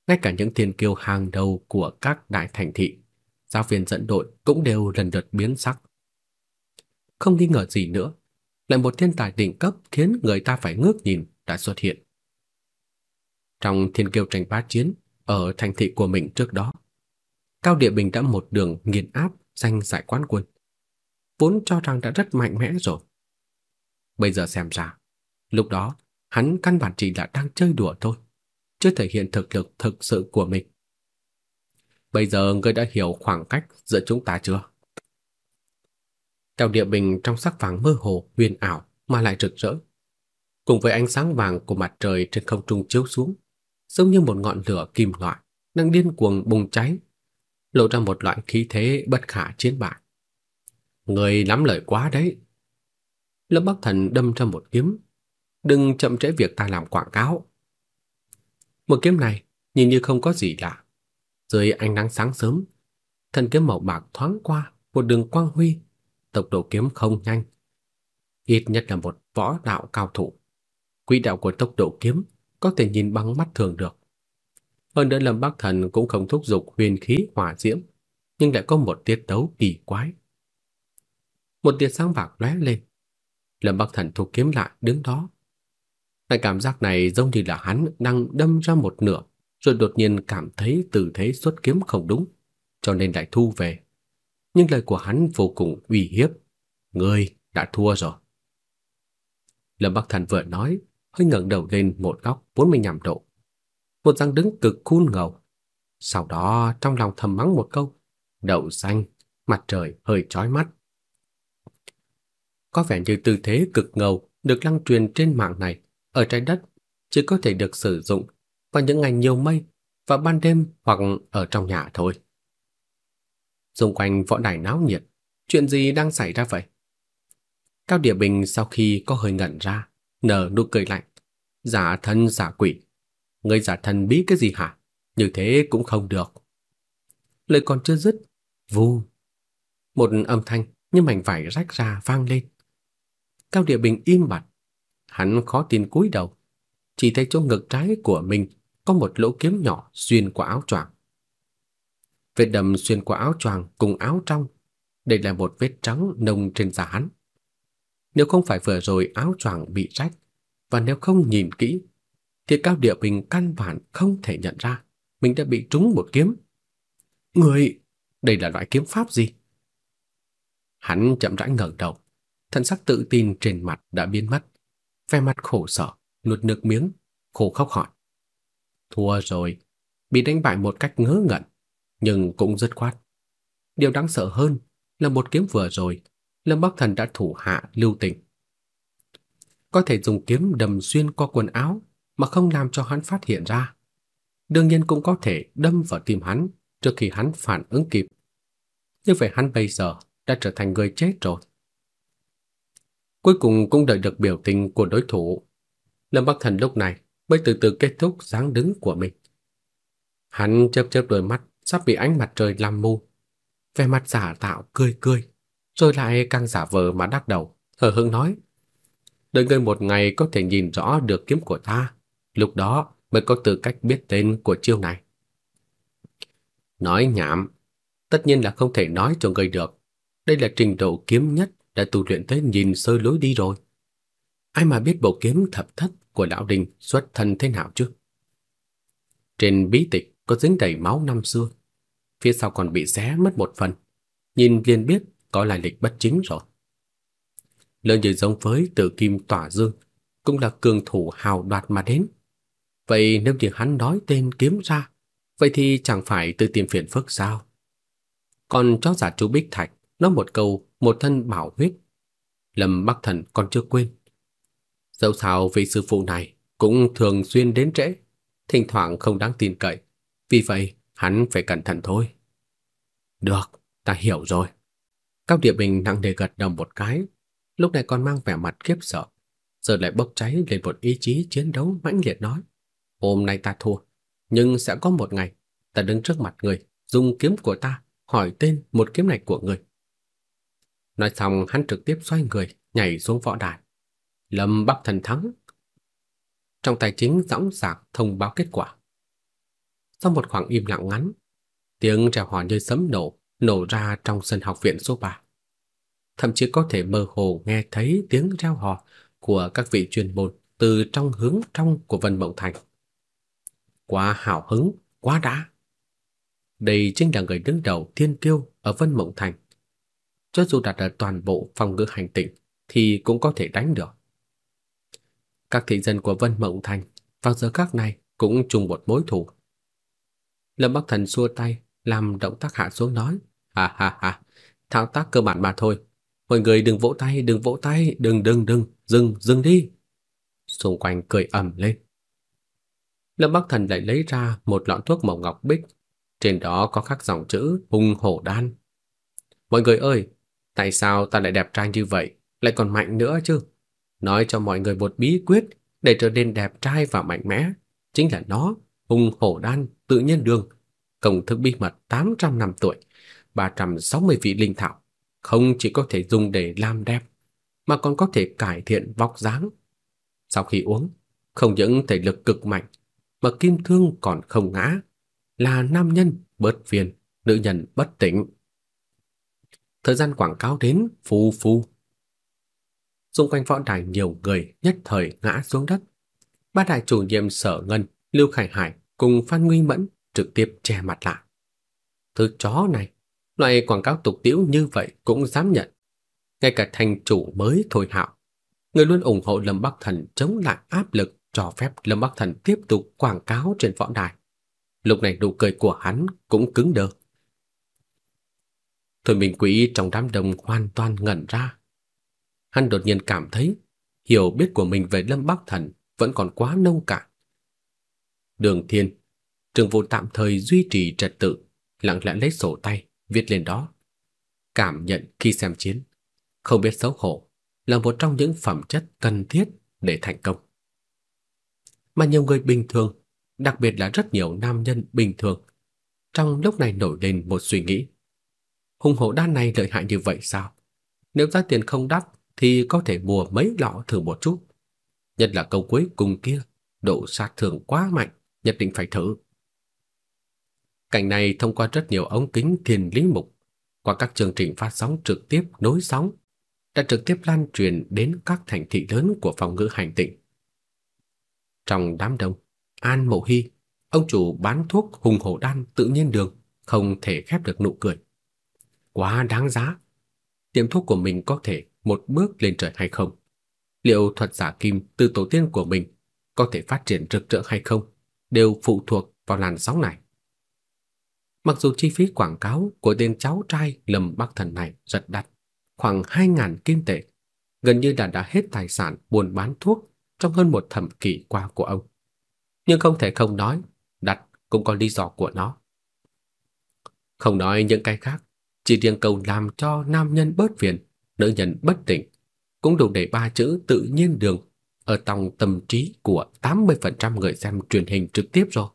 ngay cả những thiên kiêu hàng đầu của các đại thành thị, giáo viên dẫn đội cũng đều lần lượt biến sắc. Không nghi ngờ gì nữa, lại một thiên tài đỉnh cấp khiến người ta phải ngước nhìn đã xuất hiện. Trong thiên kiêu tranh bá chiến ở thành thị của mình trước đó, Cao Địa Bình đã một đường nghiền áp giành giải quán quân. Vốn cho rằng đã rất mạnh mẽ rồi. Bây giờ xem ra, lúc đó hắn căn bản chỉ là đang chơi đùa thôi, chưa thể hiện thực lực thực sự của mình. Bây giờ ngươi đã hiểu khoảng cách giữa chúng ta chưa? Cao Địa Bình trong sắc vàng mơ hồ, huyền ảo mà lại rực rỡ. Cùng với ánh sáng vàng của mặt trời trên không trung chiếu xuống, giống như một ngọn lửa kim loại đang điên cuồng bùng cháy, lộ ra một loại khí thế bất khả chiến bại. Người lắm lời quá đấy. Lâm Bắc Thần đâm ra một kiếm, đừng chậm trễ việc ta làm quảng cáo. Một kiếm này nhìn như không có gì lạ. Dưới ánh nắng sáng sớm, thân kiếm màu bạc thoáng qua một đường quang huy, tốc độ kiếm không nhanh. Ít nhất là một võ đạo cao thủ. Quỹ đạo của tốc độ kiếm có thể nhìn bằng mắt thường được. Hơn nữa Lâm Bắc Thần cũng không thúc giục huyền khí hỏa diễm, nhưng lại có một tiết tấu kỳ quái. Một tia sáng bạc lóe lên. Lâm Bắc Thần thu kiếm lại đứng đó. Cái cảm giác này giống như là hắn đang đâm ra một nửa, rồi đột nhiên cảm thấy tư thế xuất kiếm không đúng, cho nên lại thu về. Nhưng lời của hắn vô cùng uy hiếp. Ngươi đã thua rồi. Lâm Bắc Thần vừa nói, hơi ngẩng đầu lên một góc 45 độ. Một răng đứng cực khôn ngầu. Sau đó trong lòng thầm mắng một câu, đậu xanh, mặt trời hơi chói mắt. Có vẻ như tư thế cực ngầu được lan truyền trên mạng này ở trái đất chỉ có thể được sử dụng vào những ngày nhiều mây và ban đêm hoặc ở trong nhà thôi. Xung quanh võ đài náo nhiệt, chuyện gì đang xảy ra vậy? Cao Địa Bình sau khi có hơi ngẩn ra, nở nụ cười lạnh, giả thân giả quỷ. Ngươi giả thần bí cái gì hả? Như thế cũng không được. Lời còn chưa dứt, vù, một âm thanh như mảnh vải rách ra vang lên. Cao Địa Bình im bặt, hắn khó tin cúi đầu, chỉ thấy chỗ ngực trái của mình có một lỗ kiếm nhỏ xuyên qua áo choàng. Vết đâm xuyên qua áo choàng cùng áo trong, đây là một vết trắng nông trên da hắn. Nếu không phải vừa rồi áo choàng bị rách, và nếu không nhìn kỹ, thì Cao Địa Bình căn bản không thể nhận ra mình đã bị trúng một kiếm. Người, đây là loại kiếm pháp gì? Hắn chậm rãi ngẩng đầu, thân sắc tự tin trên mặt đã biến mất, vẻ mặt khổ sở, nuốt nước miếng, khổ khóc hỏi. Thua rồi, bị đánh bại một cách ngớ ngẩn, nhưng cũng rất khoát. Điều đáng sợ hơn là một kiếm vừa rồi, Lâm Bắc Thần đã thủ hạ lưu tình. Có thể dùng kiếm đâm xuyên qua quần áo mà không làm cho hắn phát hiện ra. Đương nhiên cũng có thể đâm vào tim hắn trước khi hắn phản ứng kịp. Như vậy hắn bây giờ đã trở thành người chết rồi. Cuối cùng cũng đợi được biểu tình của đối thủ. Lâm Bắc Thần lúc này mới từ từ kết thúc dáng đứng của mình. Hắn chớp chớp đôi mắt sắp bị ánh mặt trời làm mù. Vẻ mặt giả tạo cười cười, rồi lại càng giả vờ mà đắc đầu, hờ hững nói: "Đợi ngươi một ngày có thể nhìn rõ được kiếm của ta, lúc đó mới có tư cách biết tên của chiêu này." Nói nhảm, tất nhiên là không thể nói cho ngươi được. Đây là trình độ kiếm nhất đã tu luyện tới nhìn sơ lối đi rồi. Ai mà biết bộ kiếm thập thất của lão đình xuất thân thế nào chứ? Trên bí tịch có dính đầy máu năm xưa. Phía sau còn bị xé mất một phần. Nhìn liền biết có lai lịch bất chính rồi. Lớn như giống với tử kim tỏa dương, cũng là cường thủ hào đoạt mà đến. Vậy nếu như hắn nói tên kiếm ra, vậy thì chẳng phải tự tìm phiền phức sao? Còn chó giả chú Bích Thạch nói một câu một thân bảo huyết. Lâm Bắc Thần còn chưa quên. Dẫu sao vị sư phụ này cũng thường xuyên đến trễ, thỉnh thoảng không đáng tin cậy. Vì vậy, hắn phải cẩn thận thôi. Được, ta hiểu rồi. Cao Địa Bình nặng nề gật đầu một cái, lúc này còn mang vẻ mặt khiếp sợ, giờ lại bốc cháy lên một ý chí chiến đấu mãnh liệt nói: "Hôm nay ta thua, nhưng sẽ có một ngày ta đứng trước mặt người, dùng kiếm của ta hỏi tên một kiếm này của người." Nói xong, hắn trực tiếp xoay người, nhảy xuống võ đài. Lâm Bắc Thần thắng. Trong tài chính dõng dạc thông báo kết quả. Sau một khoảng im lặng ngắn, tiếng reo hò như sấm nổ nổ ra trong sân học viện số 3. Thậm chí có thể mơ hồ nghe thấy tiếng reo hò của các vị chuyên môn từ trong hướng trong của Vân Mộng Thành. Quá hào hứng, quá đã. Đây chính là người đứng đầu thiên kiêu ở Vân Mộng Thành. Cho dù đặt ở toàn bộ phòng ngự hành tinh thì cũng có thể đánh được. Các thị dân của Vân Mộng Thành vào giờ các này cũng chung một mối thù. Lâm Bắc Thần xua tay, làm động tác hạ xuống nói: "Ha ha ha, thao tác cơ bản mà thôi. Mọi người đừng vỗ tay, đừng vỗ tay, đừng đừng đừng, dừng dừng đi." Xung quanh cười ầm lên. Lâm Bắc Thần lại lấy ra một lọ thuốc màu ngọc bích, trên đó có khắc dòng chữ Hung Hổ Đan. "Mọi người ơi, tại sao ta lại đẹp trai như vậy, lại còn mạnh nữa chứ?" Nói cho mọi người một bí quyết để trở nên đẹp trai và mạnh mẽ, chính là nó, hùng Hổ Đan tự nhiên đường, công thức bí mật 800 năm tuổi, 360 vị linh thảo, không chỉ có thể dùng để làm đẹp mà còn có thể cải thiện vóc dáng. Sau khi uống, không những thể lực cực mạnh mà kim thương còn không ngã, là nam nhân bớt phiền, nữ nhân bất tỉnh. Thời gian quảng cáo đến phù phù. Xung quanh võ đài nhiều người nhất thời ngã xuống đất. Ba đại chủ nhiệm Sở Ngân, Lưu Khải Hải cùng Phan Nguy Mẫn trực tiếp che mặt lại. Thứ chó này, loại quảng cáo tục tiễu như vậy cũng dám nhận. Ngay cả thành chủ mới Thôi Hạo, người luôn ủng hộ Lâm Bắc Thần chống lại áp lực cho phép Lâm Bắc Thần tiếp tục quảng cáo trên võ đài. Lúc này nụ cười của hắn cũng cứng đờ. Thôi Minh Quý trong đám đông hoàn toàn ngẩn ra. Hắn đột nhiên cảm thấy hiểu biết của mình về Lâm Bắc Thần vẫn còn quá nông cạn. Đường Thiên Trường vụ tạm thời duy trì trật tự, lặng lẽ lấy sổ tay, viết lên đó. Cảm nhận khi xem chiến, không biết xấu hổ là một trong những phẩm chất cần thiết để thành công. Mà nhiều người bình thường, đặc biệt là rất nhiều nam nhân bình thường, trong lúc này nổi lên một suy nghĩ. Hung hổ đan này lợi hại như vậy sao? Nếu giá tiền không đắt thì có thể mua mấy lọ thử một chút. Nhất là câu cuối cùng kia, độ sát thương quá mạnh, nhất định phải thử. Cảnh này thông qua rất nhiều ống kính thiên lý mục, qua các chương trình phát sóng trực tiếp nối sóng, đã trực tiếp lan truyền đến các thành thị lớn của phòng ngữ hành tinh. Trong đám đông, An Mộ Hy, ông chủ bán thuốc hùng hổ đan tự nhiên đường, không thể khép được nụ cười. Quá đáng giá. Tiệm thuốc của mình có thể một bước lên trời hay không? Liệu thuật giả kim từ tổ tiên của mình có thể phát triển rực rỡ hay không, đều phụ thuộc vào làn sóng này. Mặc dù chi phí quảng cáo của tên cháu trai Lâm Bắc Thần này rất đắt, khoảng 2000 kim tệ, gần như đã đã hết tài sản buôn bán thuốc trong hơn một thập kỷ qua của ông. Nhưng không thể không nói, đắt cũng có lý do của nó. Không nói những cái khác, chỉ riêng câu làm cho nam nhân bớt phiền, nữ nhân bất tỉnh, cũng đủ để ba chữ tự nhiên đường ở trong tâm trí của 80% người xem truyền hình trực tiếp rồi.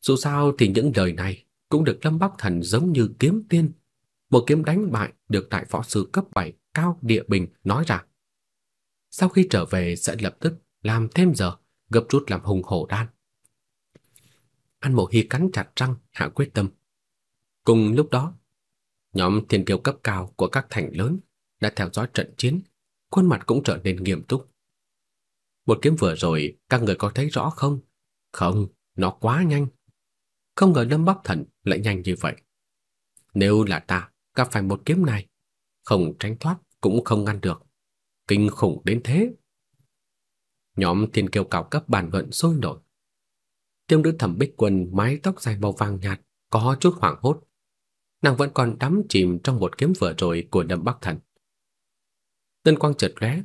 Dù sao thì những lời này cũng được Lâm Bắc Thần giống như kiếm tiên, một kiếm đánh bại được đại võ sư cấp 7 Cao Địa Bình nói ra. Sau khi trở về sẽ lập tức làm thêm giờ, gấp rút làm hùng hổ đan. An Mộ Hi cắn chặt răng, hạ quyết tâm. Cùng lúc đó, nhóm thiên kiêu cấp cao của các thành lớn đã theo dõi trận chiến, khuôn mặt cũng trở nên nghiêm túc. Một kiếm vừa rồi, các người có thấy rõ không? Không, nó quá nhanh, không ngờ Lâm Bắc Thần lại nhanh như vậy. Nếu là ta gặp phải một kiếm này, không tránh thoát cũng không ngăn được. Kinh khủng đến thế. Nhóm thiên kiêu cao cấp bàn luận sôi nổi. Tiêm nữ thẩm bích quần mái tóc dài màu vàng nhạt, có chút hoảng hốt. Nàng vẫn còn đắm chìm trong một kiếm vừa rồi của Lâm Bắc Thần. Tân quang chợt lóe,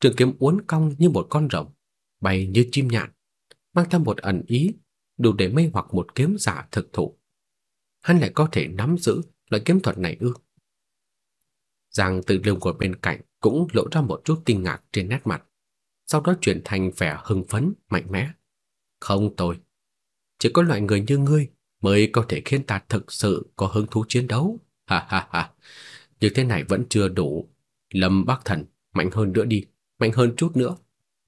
trường kiếm uốn cong như một con rồng, bay như chim nhạn, mang theo một ẩn ý đủ để mê hoặc một kiếm giả thực thụ. Hắn lại có thể nắm giữ loại kiếm thuật này ư? Giang Tử Lương của bên cạnh cũng lộ ra một chút kinh ngạc trên nét mặt, sau đó chuyển thành vẻ hưng phấn, mạnh mẽ. Không tôi, chỉ có loại người như ngươi mới có thể khiến ta thực sự có hứng thú chiến đấu. Ha ha ha. Như thế này vẫn chưa đủ. Lâm Bắc Thần, mạnh hơn nữa đi, mạnh hơn chút nữa,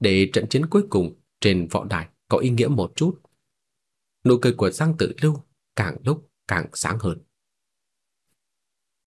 để trận chiến cuối cùng trên võ đài có ý nghĩa một chút. Nụ cười của Giang Tử Lưu càng lúc càng sáng hơn.